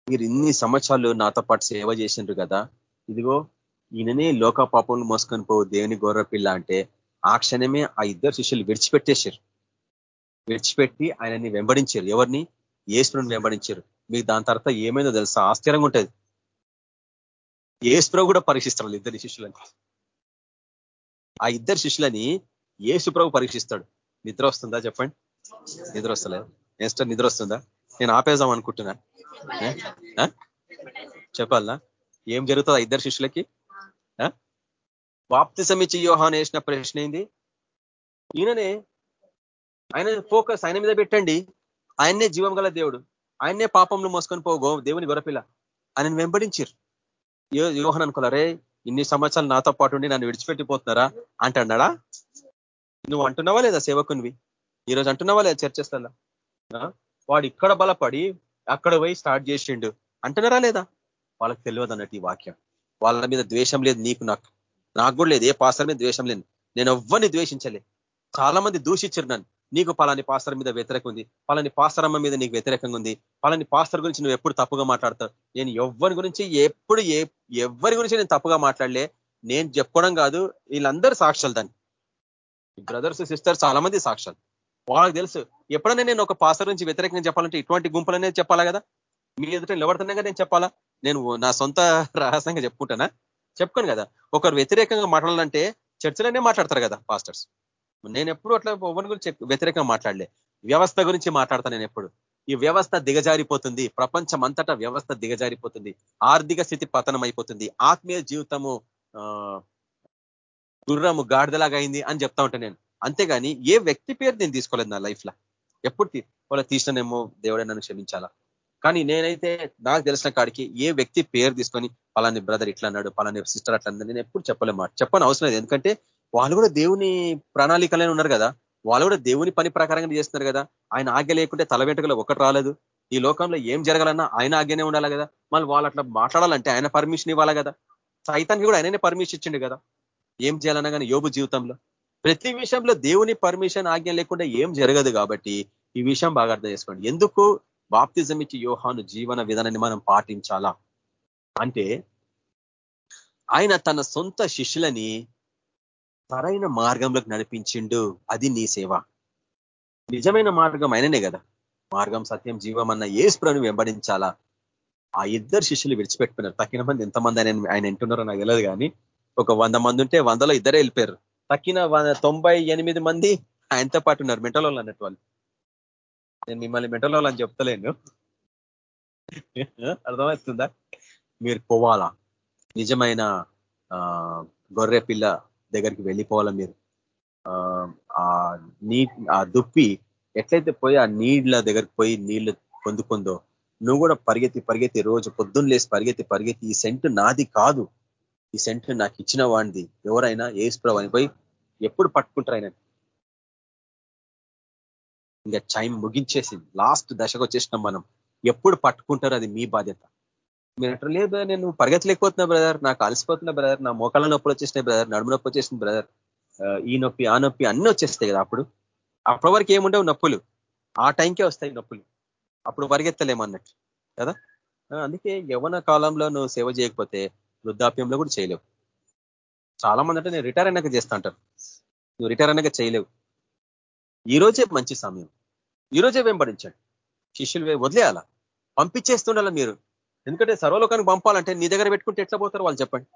మీరు ఇన్ని సంవత్సరాలు నాతో పాటు సేవ చేసిండ్రు కదా ఇదిగో ఈయననే లోక పాపంలో మోసుకొని పోవు దేవుని గౌరవ పిల్ల అంటే ఆ క్షణమే ఆ ఇద్దరు శిష్యులు విడిచిపెట్టేశారు. విడిచిపెట్టి ఆయనని వెంబడించారు. ఎవరిని? ఏసుని వెంబడించారు. మీకు దాని తర్వాత ఏమైందో తెలుసా? ఆశ్చర్యంగా ఉంటుంది. ఏసుప్రభు కూడా పరీక్షిస్తారు ఇద్దరి శిష్యులని. ఆ ఇద్దరు శిష్యులని ఏసుప్రభు పరీక్షిస్తాడు. నిద్ర వస్తుందా చెప్పండి? నిద్ర వస్తలేదు? నెక్స్ట్ నిద్ర వస్తుందా? నేను ఆపేద్దాం అనుకుంటున్నా. చెప్పాలనా ఏం జరుగుతుంది ఇద్దరు శిష్యులకి? వాప్తి సమిచి యోహాన్ వేసిన ప్రశ్న ఏంది? ఈయననే ఆయన ఫోకస్ ఆయన మీద పెట్టండి. ఆయన్నే జీవం గల దేవుడు. ఆయన్నే పాపంలో మోసుకొని పోగో దేవుని గొరపిల్ల ఆయనను వెంబడించారు యోహన్ అనుకోలరే ఇన్ని సంవత్సరాలు నాతో పాటు ఉండి నన్ను విడిచిపెట్టిపోతున్నారా? అంటున్నాడా. నువ్వు అంటున్నావా లేదా సేవకునివి? ఈరోజు అంటున్నావా లేదా చర్చస్తల్లా వాడు ఇక్కడ బలపడి అక్కడ పోయి స్టార్ట్ చేసిండు. అంటున్నారా లేదా? వాళ్ళకి తెలియదు అన్నట్టు ఈ వాక్యం. వాళ్ళ మీద ద్వేషం లేదు నీకు నాకు. నాకు కూడా లేదు. ఏ పాస్టర్ మీద ద్వేషం లేదు. నేను ఎవ్వరిని ద్వేషించలే. చాలా మంది దూషించారు నన్ను. నీకు పలాని పాస్టర్ మీద వ్యతిరేకం ఉంది. పలాని పాస్తరమ్మ మీద నీకు వ్యతిరేకంగా ఉంది. పలాని పాస్టర్ గురించి నువ్వు ఎప్పుడు తప్పుగా మాట్లాడతావు? నేను ఎవరి గురించి ఎప్పుడు ఎవరి గురించి నేను తప్పుగా మాట్లాడలే. నేను చెప్పుకోవడం కాదు వీళ్ళందరూ సాక్షాలు దాన్ని. బ్రదర్స్ సిస్టర్స్ చాలా మంది సాక్ష్యాలు వాళ్ళకి తెలుసు ఎప్పుడైనా నేను ఒక పాస్టర్ నుంచి వ్యతిరేకంగా చెప్పాలంటే ఇటువంటి గుంపులనే చెప్పాలా కదా? మీ ఎదుట నిలబడుతున్నాగా నేను చెప్పాలా? నేను నా సొంత రహస్యంగా చెప్పుకుంటానా? చెప్పుకోను కదా. ఒకరు వ్యతిరేకంగా మాట్లాడాలంటే చర్చలనే మాట్లాడతారు కదా పాస్టర్స్. నేను ఎప్పుడు అట్లా ఎవరి గురించి వ్యతిరేకంగా మాట్లాడలే. వ్యవస్థ గురించి మాట్లాడతా నేను ఎప్పుడు ఈ వ్యవస్థ దిగజారిపోతుంది. ప్రపంచం అంతటా వ్యవస్థ దిగజారిపోతుంది. ఆర్థిక స్థితి పతనం అయిపోతుంది ఆత్మీయ జీవితము గుర్రము గాడిదలాగా అయింది అని చెప్తా ఉంటాను నేను. అంతేగాని ఏ వ్యక్తి పేరు నేను తీసుకోలేదు నా లైఫ్లో ఎప్పుడు వాళ్ళ తీసినేమో దేవుడే నన్ను క్షమించాలా? కానీ నేనైతే నాకు తెలిసిన కాడికి ఏ వ్యక్తి పేరు తీసుకొని పలాని బ్రదర్ ఇట్లా అన్నాడు పలాని సిస్టర్ అట్లా నేను ఎప్పుడు చెప్పలేమాట చెప్పని అవసరం లేదు. ఎందుకంటే వాళ్ళు కూడా దేవుని ప్రణాళికలనే ఉన్నారు కదా. వాళ్ళు కూడా దేవుని పని ప్రకారంగా చేస్తున్నారు కదా. ఆయన ఆజ్ఞ లేకుంటే తల వెంటకలో ఒకటి రాలేదు. ఈ లోకంలో ఏం జరగాలన్నా ఆయన ఆజ్ఞనే ఉండాలి కదా. మళ్ళీ వాళ్ళు అట్లా మాట్లాడాలంటే ఆయన పర్మిషన్ ఇవ్వాలి కదా. సైతానికి కూడా ఆయననే పర్మిషన్ ఇచ్చిండు కదా. ఏం చేయాలన్నా కానీ యోగు జీవితంలో. ప్రతి విషయంలో దేవుని పర్మిషన్ ఆజ్ఞ లేకుండా ఏం జరగదు కాబట్టి ఈ విషయం బాగా అర్థం చేసుకోండి. ఎందుకు? బాప్తిజం ఇచ్చి యోహాను జీవన విధానాన్ని మనం పాటించాలా? అంటే ఆయన తన సొంత శిష్యులని సరైన మార్గంలోకి నడిపించిండు అది నీ సేవ. నిజమైన మార్గం ఆయననే కదా. మార్గం సత్యం జీవం అన్న ఏసుప్రను వెంబడించాలా? ఆ ఇద్దరు శిష్యులు విడిచిపెట్టుకున్నారు తక్కిన మంది ఎంతమంది ఆయన ఆయన వింటున్నారో నాకు తెలియదు కానీ ఒక వంద మంది ఉంటే వందలో ఇద్దరే వెళ్ళిపోయారు. తక్కిన తొంభై ఎనిమిది మంది ఆయనతో పాటు ఉన్నారు మెంటల్ అన్నట్టు వాళ్ళు. నేను మిమ్మల్ని మెంటల్ అని చెప్తలేను. అర్థమవుతుందా? మీరు పోవాలా? నిజమైన గొర్రె పిల్ల దగ్గరికి వెళ్ళిపోవాలా మీరు. ఆ నీ ఆ దుప్పి ఎట్లయితే పోయి ఆ నీళ్ళ దగ్గరికి పోయి నీళ్ళు పొందుకుందో నువ్వు కూడా పరిగెత్తి పరిగెత్తి రోజు పొద్దున్న లేసి పరిగెత్తి పరిగెత్తి ఈ సెంట్ నాది కాదు. ఈ సెంట్ నాకు ఇచ్చిన వాడిది. ఎవరైనా ఏసుప్రభు అని పోయి ఎప్పుడు పట్టుకుంటారు ఆయన ఇంకా టైం ముగించేసింది. లాస్ట్ దశకు వచ్చేసినాం మనం. ఎప్పుడు పట్టుకుంటారు అది మీ బాధ్యత. మీరు అంటారు లేదు నేను పరిగెత్తలేకపోతున్నా బ్రదర్. నాకు అలసిపోతున్నా బ్రదర్. నా మోకాళ్ళ నొప్పులు వచ్చేసినాయి బ్రదర్. నడుము నొప్పి వచ్చేసింది బ్రదర్. ఈ నొప్పి ఆ నొప్పి అన్ని వచ్చేస్తాయి కదా అప్పుడు. అప్పటి వరకు ఏముండవు? నొప్పులు. ఆ టైంకే వస్తాయి నొప్పులు. అప్పుడు పరిగెత్తలేమన్నట్టు కదా? అందుకే యవన కాలంలో నువ్వు సేవ చేయకపోతే వృద్ధాప్యంలో కూడా చేయలేవు. చాలా మంది అంటే నేను రిటైర్ అయినాక చేస్తా అంటారు. నువ్వు రిటైర్ అయినాక చేయలేవు. ఈ రోజే మంచి సమయం. ఈ వెంబడించండి. శిష్యులు వదిలేయాలా? పంపించేస్తుండాల మీరు? ఎందుకంటే సర్వలోకానికి పంపాలంటే నీ దగ్గర పెట్టుకుంటే ఎట్లా పోతారు వాళ్ళు చెప్పండి.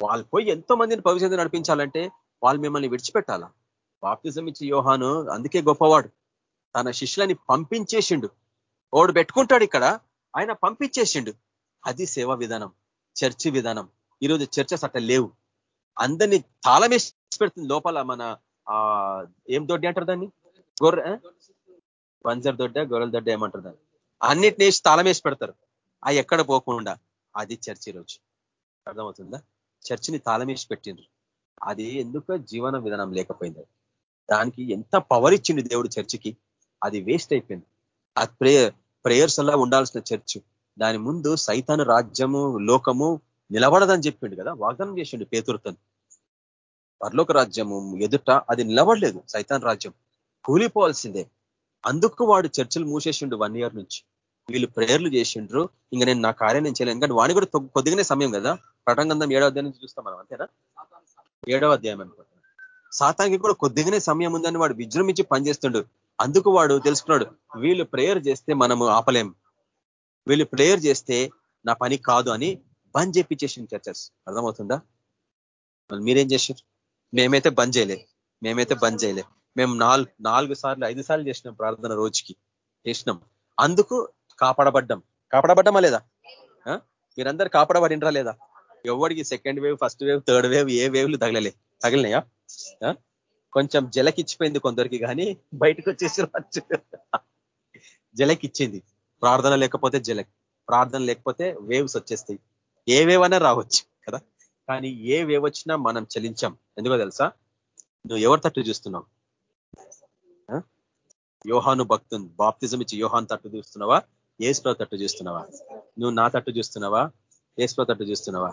వాళ్ళు పోయి ఎంతో మందిని భవిష్యత్తు నడిపించాలంటే వాళ్ళు మిమ్మల్ని విడిచిపెట్టాలా? బాప్తిజం ఇచ్చి యోహాను అందుకే గొప్పవాడు. తన శిష్యులని పంపించేసిండు. ఓడు పెట్టుకుంటాడు ఇక్కడ. ఆయన పంపించేసిండు. అది సేవా విధానం చర్చి విధానం. ఈరోజు చర్చస్ అట్లా లేవు. అందరినీ తాళమేసి పెడుతుంది లోపల మన ఆ ఏం దొడ్డి అంటారు దాన్ని? గొర్రె బంజర్ దొడ్డ గొర్రెల దొడ్డ ఏమంటారు దాన్ని? అన్నిటిని వేసి తాళమేసి పెడతారు. ఆ ఎక్కడ పోకుండా. అది చర్చి రోజు అర్థమవుతుందా? చర్చిని తాళమేసి పెట్టిండ్రు. అది ఎందుకు జీవన విధానం లేకపోయింది. దానికి ఎంత పవర్ ఇచ్చింది దేవుడు చర్చికి? అది వేస్ట్ అయిపోయింది. ఆ ప్రేయర్ ప్రేయర్స్ అలా ఉండాల్సిన చర్చ్. దాని ముందు సైతాను రాజ్యము లోకము నిలబడదని చెప్పిండు కదా? వాగ్దానం చేసిండు పేతురుతను. పర్లోక రాజ్యము ఎదుట అది నిలబడలేదు సైతాన్ రాజ్యం. కూలిపోవాల్సిందే. అందుకు వాడు చర్చలు మూసేసిండు వన్ ఇయర్ నుంచి. వీళ్ళు ప్రేయర్లు చేసిండ్రు. ఇంకా నేను నా కార్యం నేను చేయలేను. ఎందుకంటే వాడిని కూడా కొద్దిగానే సమయం కదా. పటంగంధం ఏడవ అధ్యాయం నుంచి చూస్తాం మనం అంతేనా? ఏడవ అధ్యాయం అనుకుంటున్నాం. సాతానికి కూడా కొద్దిగానే సమయం ఉందని వాడు విజృంభించి పనిచేస్తుండు. అందుకు వాడు తెలుసుకున్నాడు వీళ్ళు ప్రేయర్ చేస్తే మనము ఆపలేం. వీళ్ళు ప్రేయర్ చేస్తే నా పని కాదు అని బంద్ చేపించేసింది చర్చస్ అర్థమవుతుందా? మీరేం చేశారు మేమైతే బంద్ చేయలే. మేమైతే బంద్ చేయలే. మేము నాలుగు నాలుగు సార్లు ఐదు సార్లు చేసినాం ప్రార్థన రోజుకి. చేసినాం. అందుకు కాపాడబడ్డం. కాపాడబడ్డమా లేదా? మీరందరూ కాపాడబడినరా లేదా? ఎవరికి second wave first wave third wave ఏ వేవ్లు తగలలే. తగిలినాయా? కొంచెం జలకిచ్చిపోయింది కొందరికి కానీ బయటకు వచ్చేసి జలకిచ్చింది. ప్రార్థన లేకపోతే జలక్. ప్రార్థన లేకపోతే వేవ్స్ వచ్చేస్తాయి. ఏ వేవ్ అయినా రావచ్చు కదా? కానీ ఏ వేవ్ వచ్చినా మనం చలించాం. ఎందుకో తెలుసా? నువ్వు ఎవరి తట్టు చూస్తున్నావు? యోహాను భక్తుని. బాప్తిజం ఇచ్చి యోహాన్ తట్టు చూస్తున్నావా? ఏసుప్రో తట్టు చూస్తున్నావా? నువ్వు నా తట్టు చూస్తున్నావా? ఏసుప్రో తట్టు చూస్తున్నావా?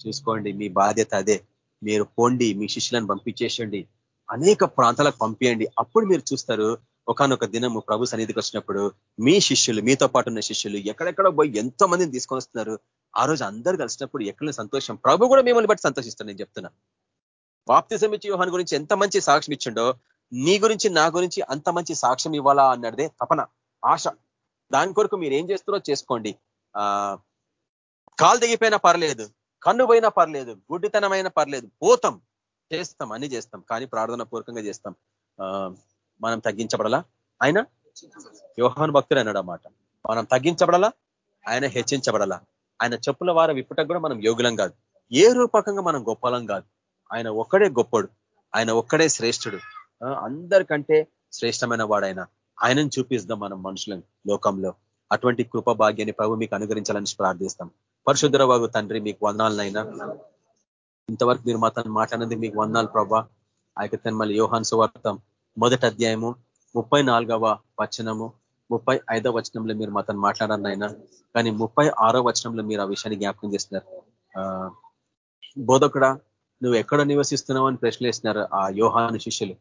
చూసుకోండి మీ బాధ్యత అదే. మీరు పోండి మీ శిష్యులను పంపించేసండి అనేక ప్రాంతాలకు పంపించండి అప్పుడు మీరు చూస్తారు ఒకనొక దినము ప్రభు సన్నిధికి వచ్చినప్పుడు మీ శిష్యులు మీతో పాటు ఉన్న శిష్యులు ఎక్కడెక్కడ పోయి ఎంతో మందిని తీసుకొని వస్తున్నారు. ఆ రోజు అందరు కలిసినప్పుడు ఎక్కడ సంతోషం. ప్రభు కూడా మిమ్మల్ని బట్టి సంతోషిస్తాను నేను చెప్తున్నా. బాప్తిజం ఇచ్చి వ్యూహాన్ గురించి ఎంత మంచి సాక్ష్యం ఇచ్చిండో నీ గురించి నా గురించి అంత మంచి సాక్ష్యం ఇవ్వాలా అన్నదే తపన ఆశ. దాని కొరకు మీరు ఏం చేస్తున్నారో చేసుకోండి. ఆ కాలు దిగిపోయినా పర్లేదు కన్ను పోయినా పర్లేదు గుడ్డితనమైనా పర్లేదు పోతాం చేస్తాం అన్ని చేస్తాం కానీ ప్రార్థన పూర్వకంగా చేస్తాం మనం తగ్గించబడలా? ఆయన? యోహాన్ భక్తుడు అన్నాడు అన్నమాట మనం తగ్గించబడలా? ఆయన హెచ్చించబడలా? ఆయన చెప్పుల వారం ఇప్పటికి కూడా మనం యోగులం కాదు. ఏ రూపకంగా మనం గొప్పలం కాదు. ఆయన ఒక్కడే గొప్పడు. ఆయన ఒక్కడే శ్రేష్ఠుడు. అందరికంటే శ్రేష్టమైన వాడైన ఆయనను చూపిస్తాం మనం మనుషులను లోకంలో. అటువంటి కృప భాగ్యాన్ని ప్రభు మీకు అనుగ్రహించాలని ప్రార్థిస్తాం. పరిశుద్ధర బాబు తండ్రి మీకు వందనాలనైనా. ఇంతవరకు మీరు మాత్రం మాట్లాడినది మీకు వందనాలు ప్రభా. ఆ యొక్క తన్మల్లి యోహాన్ సువార్తం మొదటి అధ్యాయము ముప్పై నాలుగవ వచనము ముప్పై ఐదవ వచనంలో మీరు మాత్రం మాట్లాడారనైనా. కానీ ముప్పై ఆరో వచనంలో మీరు ఆ విషయాన్ని జ్ఞాపకం చేస్తున్నారు. బోధకుడా నువ్వు ఎక్కడ నివసిస్తున్నావు అని ప్రశ్నలేస్తున్నారు ఆ యోహాను శిష్యులు.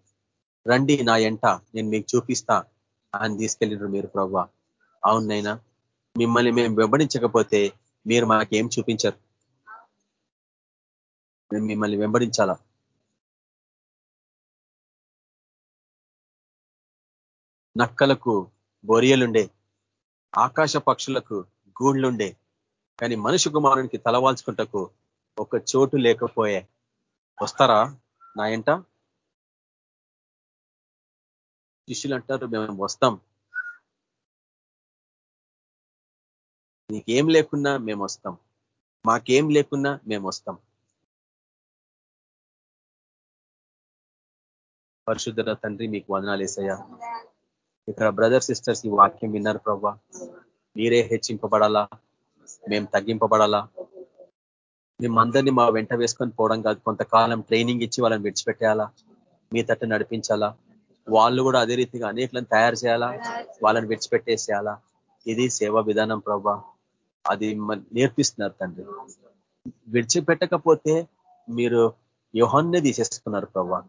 రండి నా ఎంట నేను మీకు చూపిస్తా. ఆయన తీసుకెళ్ళినారు మీరు ప్రభా అవునైనా మిమ్మల్ని మేము వెంబడించకపోతే మీరు మాకేం చూపించరు. మేము మిమ్మల్ని వెంబడించాలా? నక్కలకు బొరియలుండే ఆకాశ పక్షులకు గూళ్ళుండే కానీ మనుషు కుమారునికి తలవాల్చుకుంటకు ఒక చోటు లేకపోయే. వస్తారా నా ఎంట శిష్యులు అంటారు మేము వస్తాం. నీకేం లేకున్నా మేము వస్తాం. మాకేం లేకున్నా మేము వస్తాం. పరిశుద్ధ తండ్రి మీకు వదనాలు వేసయ్యా ఇక్కడ బ్రదర్ సిస్టర్స్ ఈ వాక్యం విన్నారు ప్రభా మీరే హెచ్చింపబడాలా? మేము తగ్గింపబడాలా? మేమందరినీ మా వెంట వేసుకొని పోవడం కాదు కొంతకాలం ట్రైనింగ్ ఇచ్చి వాళ్ళని విడిచిపెట్టేయాలా? మీ తట్టు నడిపించాలా? వాళ్ళు కూడా అదే రీతిగా అనేకలను తయారు చేయాలా? వాళ్ళని విడిచిపెట్టేసేయాలా? ఇది సేవా విధానం ప్రభా. అది నేర్పిస్తున్నారు తండ్రి. విడిచిపెట్టకపోతే మీరు యోహాన్నే తీసేసుకున్నారు ప్రభా.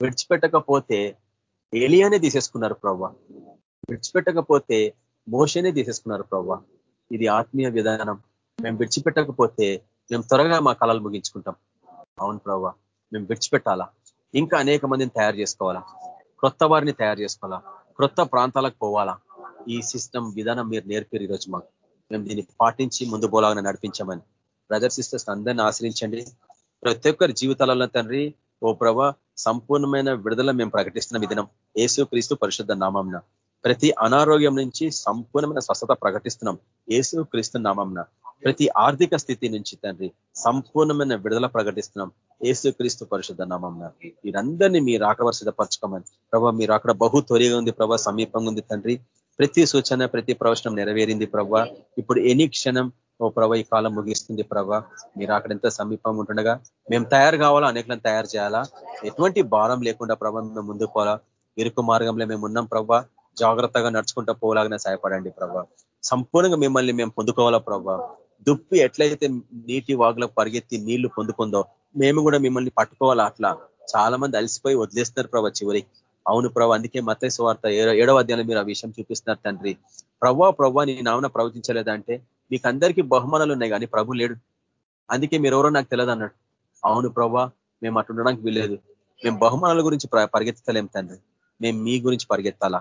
విడిచిపెట్టకపోతే ఏలియానే తీసేసుకున్నారు ప్రభా. విడిచిపెట్టకపోతే మోషనే తీసేసుకున్నారు ప్రభా. ఇది ఆత్మీయ విధానం. మేము విడిచిపెట్టకపోతే మేము త్వరగా మా కళలు ముగించుకుంటాం. అవును ప్రభా. మేము విడిచిపెట్టాలా? ఇంకా అనేక మందిని తయారు చేసుకోవాలా? క్రొత్త వారిని తయారు చేసుకోవాలా? క్రొత్త ప్రాంతాలకు పోవాలా? ఈ సిస్టమ్ విధానం మీరు నేర్పారు ఈరోజు మాకు. మేము దీన్ని పాటించి ముందు పోలాగా నడిపించామని. బ్రదర్ సిస్టర్స్ అందరినీ ఆశ్రయించండి. ప్రతి ఒక్కరి జీవితాలలో తండ్రి ఓ ప్రభ సంపూర్ణమైన విడుదల మేము ప్రకటిస్తున్న విధానం ఏసు క్రీస్తు పరిశుద్ధ నామంన. ప్రతి అనారోగ్యం నుంచి సంపూర్ణమైన స్వస్థత ప్రకటిస్తున్నాం. ఏసు క్రీస్తు నామంన. ప్రతి ఆర్థిక స్థితి నుంచి తండ్రి సంపూర్ణమైన విడుదల ప్రకటిస్తున్నాం. ఏసు క్రీస్తు పరిశుద్ధ నామంన మీరందరినీ మీరు ఆకడ సిద్ధపరచుకోమని ప్రభావ మీరు అక్కడ బహు త్వరగా ఉంది. ప్రభా సమీపంగా ఉంది తండ్రి. ప్రతి సూచన ప్రతి ప్రవచనం నెరవేరింది ప్రభా. ఇప్పుడు ఎనీ క్షణం ఓ ప్రభ ఈ కాలం ముగిస్తుంది ప్రభా. మీరు అక్కడ ఎంత సమీపం ఉంటుండగా మేము తయారు కావాలా? అనేకలను తయారు చేయాలా? ఎటువంటి భారం లేకుండా ప్రభ మేము ముందుకు పోవాలా? ఇరుకు మార్గంలో మేము ఉన్నాం ప్రభా. జాగ్రత్తగా నడుచుకుంటూ పోలాగానే సహాయపడండి ప్రభా. సంపూర్ణంగా మిమ్మల్ని మేము పొందుకోవాలా ప్రభా. దుప్పి ఎట్లయితే నీటి వాగులకు పరిగెత్తి నీళ్ళు పొందుకుందో మేము కూడా మిమ్మల్ని పట్టుకోవాలా అట్లా? చాలా మంది అలసిపోయి వదిలేస్తున్నారు ప్రభా చివరికి అవును ప్రభా అందుకే మత స్వార్థ ఏడవ అధ్యాయంలో మీరు ఆ విషయం చూపిస్తున్నారు తండ్రి. ప్రవ్వా ప్రవ్వా నీ నామన ప్రవచించలేదంటే మీకు అందరికీ బహుమానాలు ఉన్నాయి కానీ ప్రభు లేడు. అందుకే మీరు ఎవరో నాకు తెలియదు అన్నాడు. అవును ప్రవ్వా మేము అటు ఉండడానికి వీలేదు మేము బహుమానాల గురించి పరిగెత్తలేం తండ్రి. మేము మీ గురించి పరిగెత్తాలా?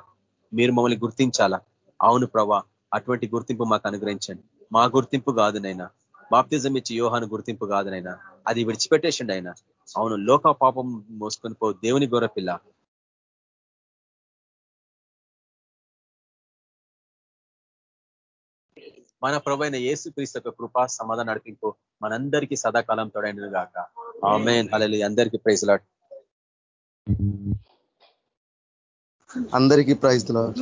మీరు మమ్మల్ని గుర్తించాలా? అవును ప్రభా అటువంటి గుర్తింపు మాకు అనుగ్రహించండి. మా గుర్తింపు కాదు నైనా. బాప్తిజం ఇచ్చి యోహాను గుర్తింపు కాదనైనా అది విడిచిపెట్టేసిండి ఆయన. అవును లోక పాపం మోసుకొని పో దేవుని గొర్రె మన ప్రభైన యేసు క్రీస్తు యొక్క కృపా సమాధానం నడిపింపు మనందరికీ సదాకాలం తోడైనది గాక. ఆమె అలలి అందరికీ ప్రైజ్ లాట్ అందరికీ ప్రైజ్ లాట్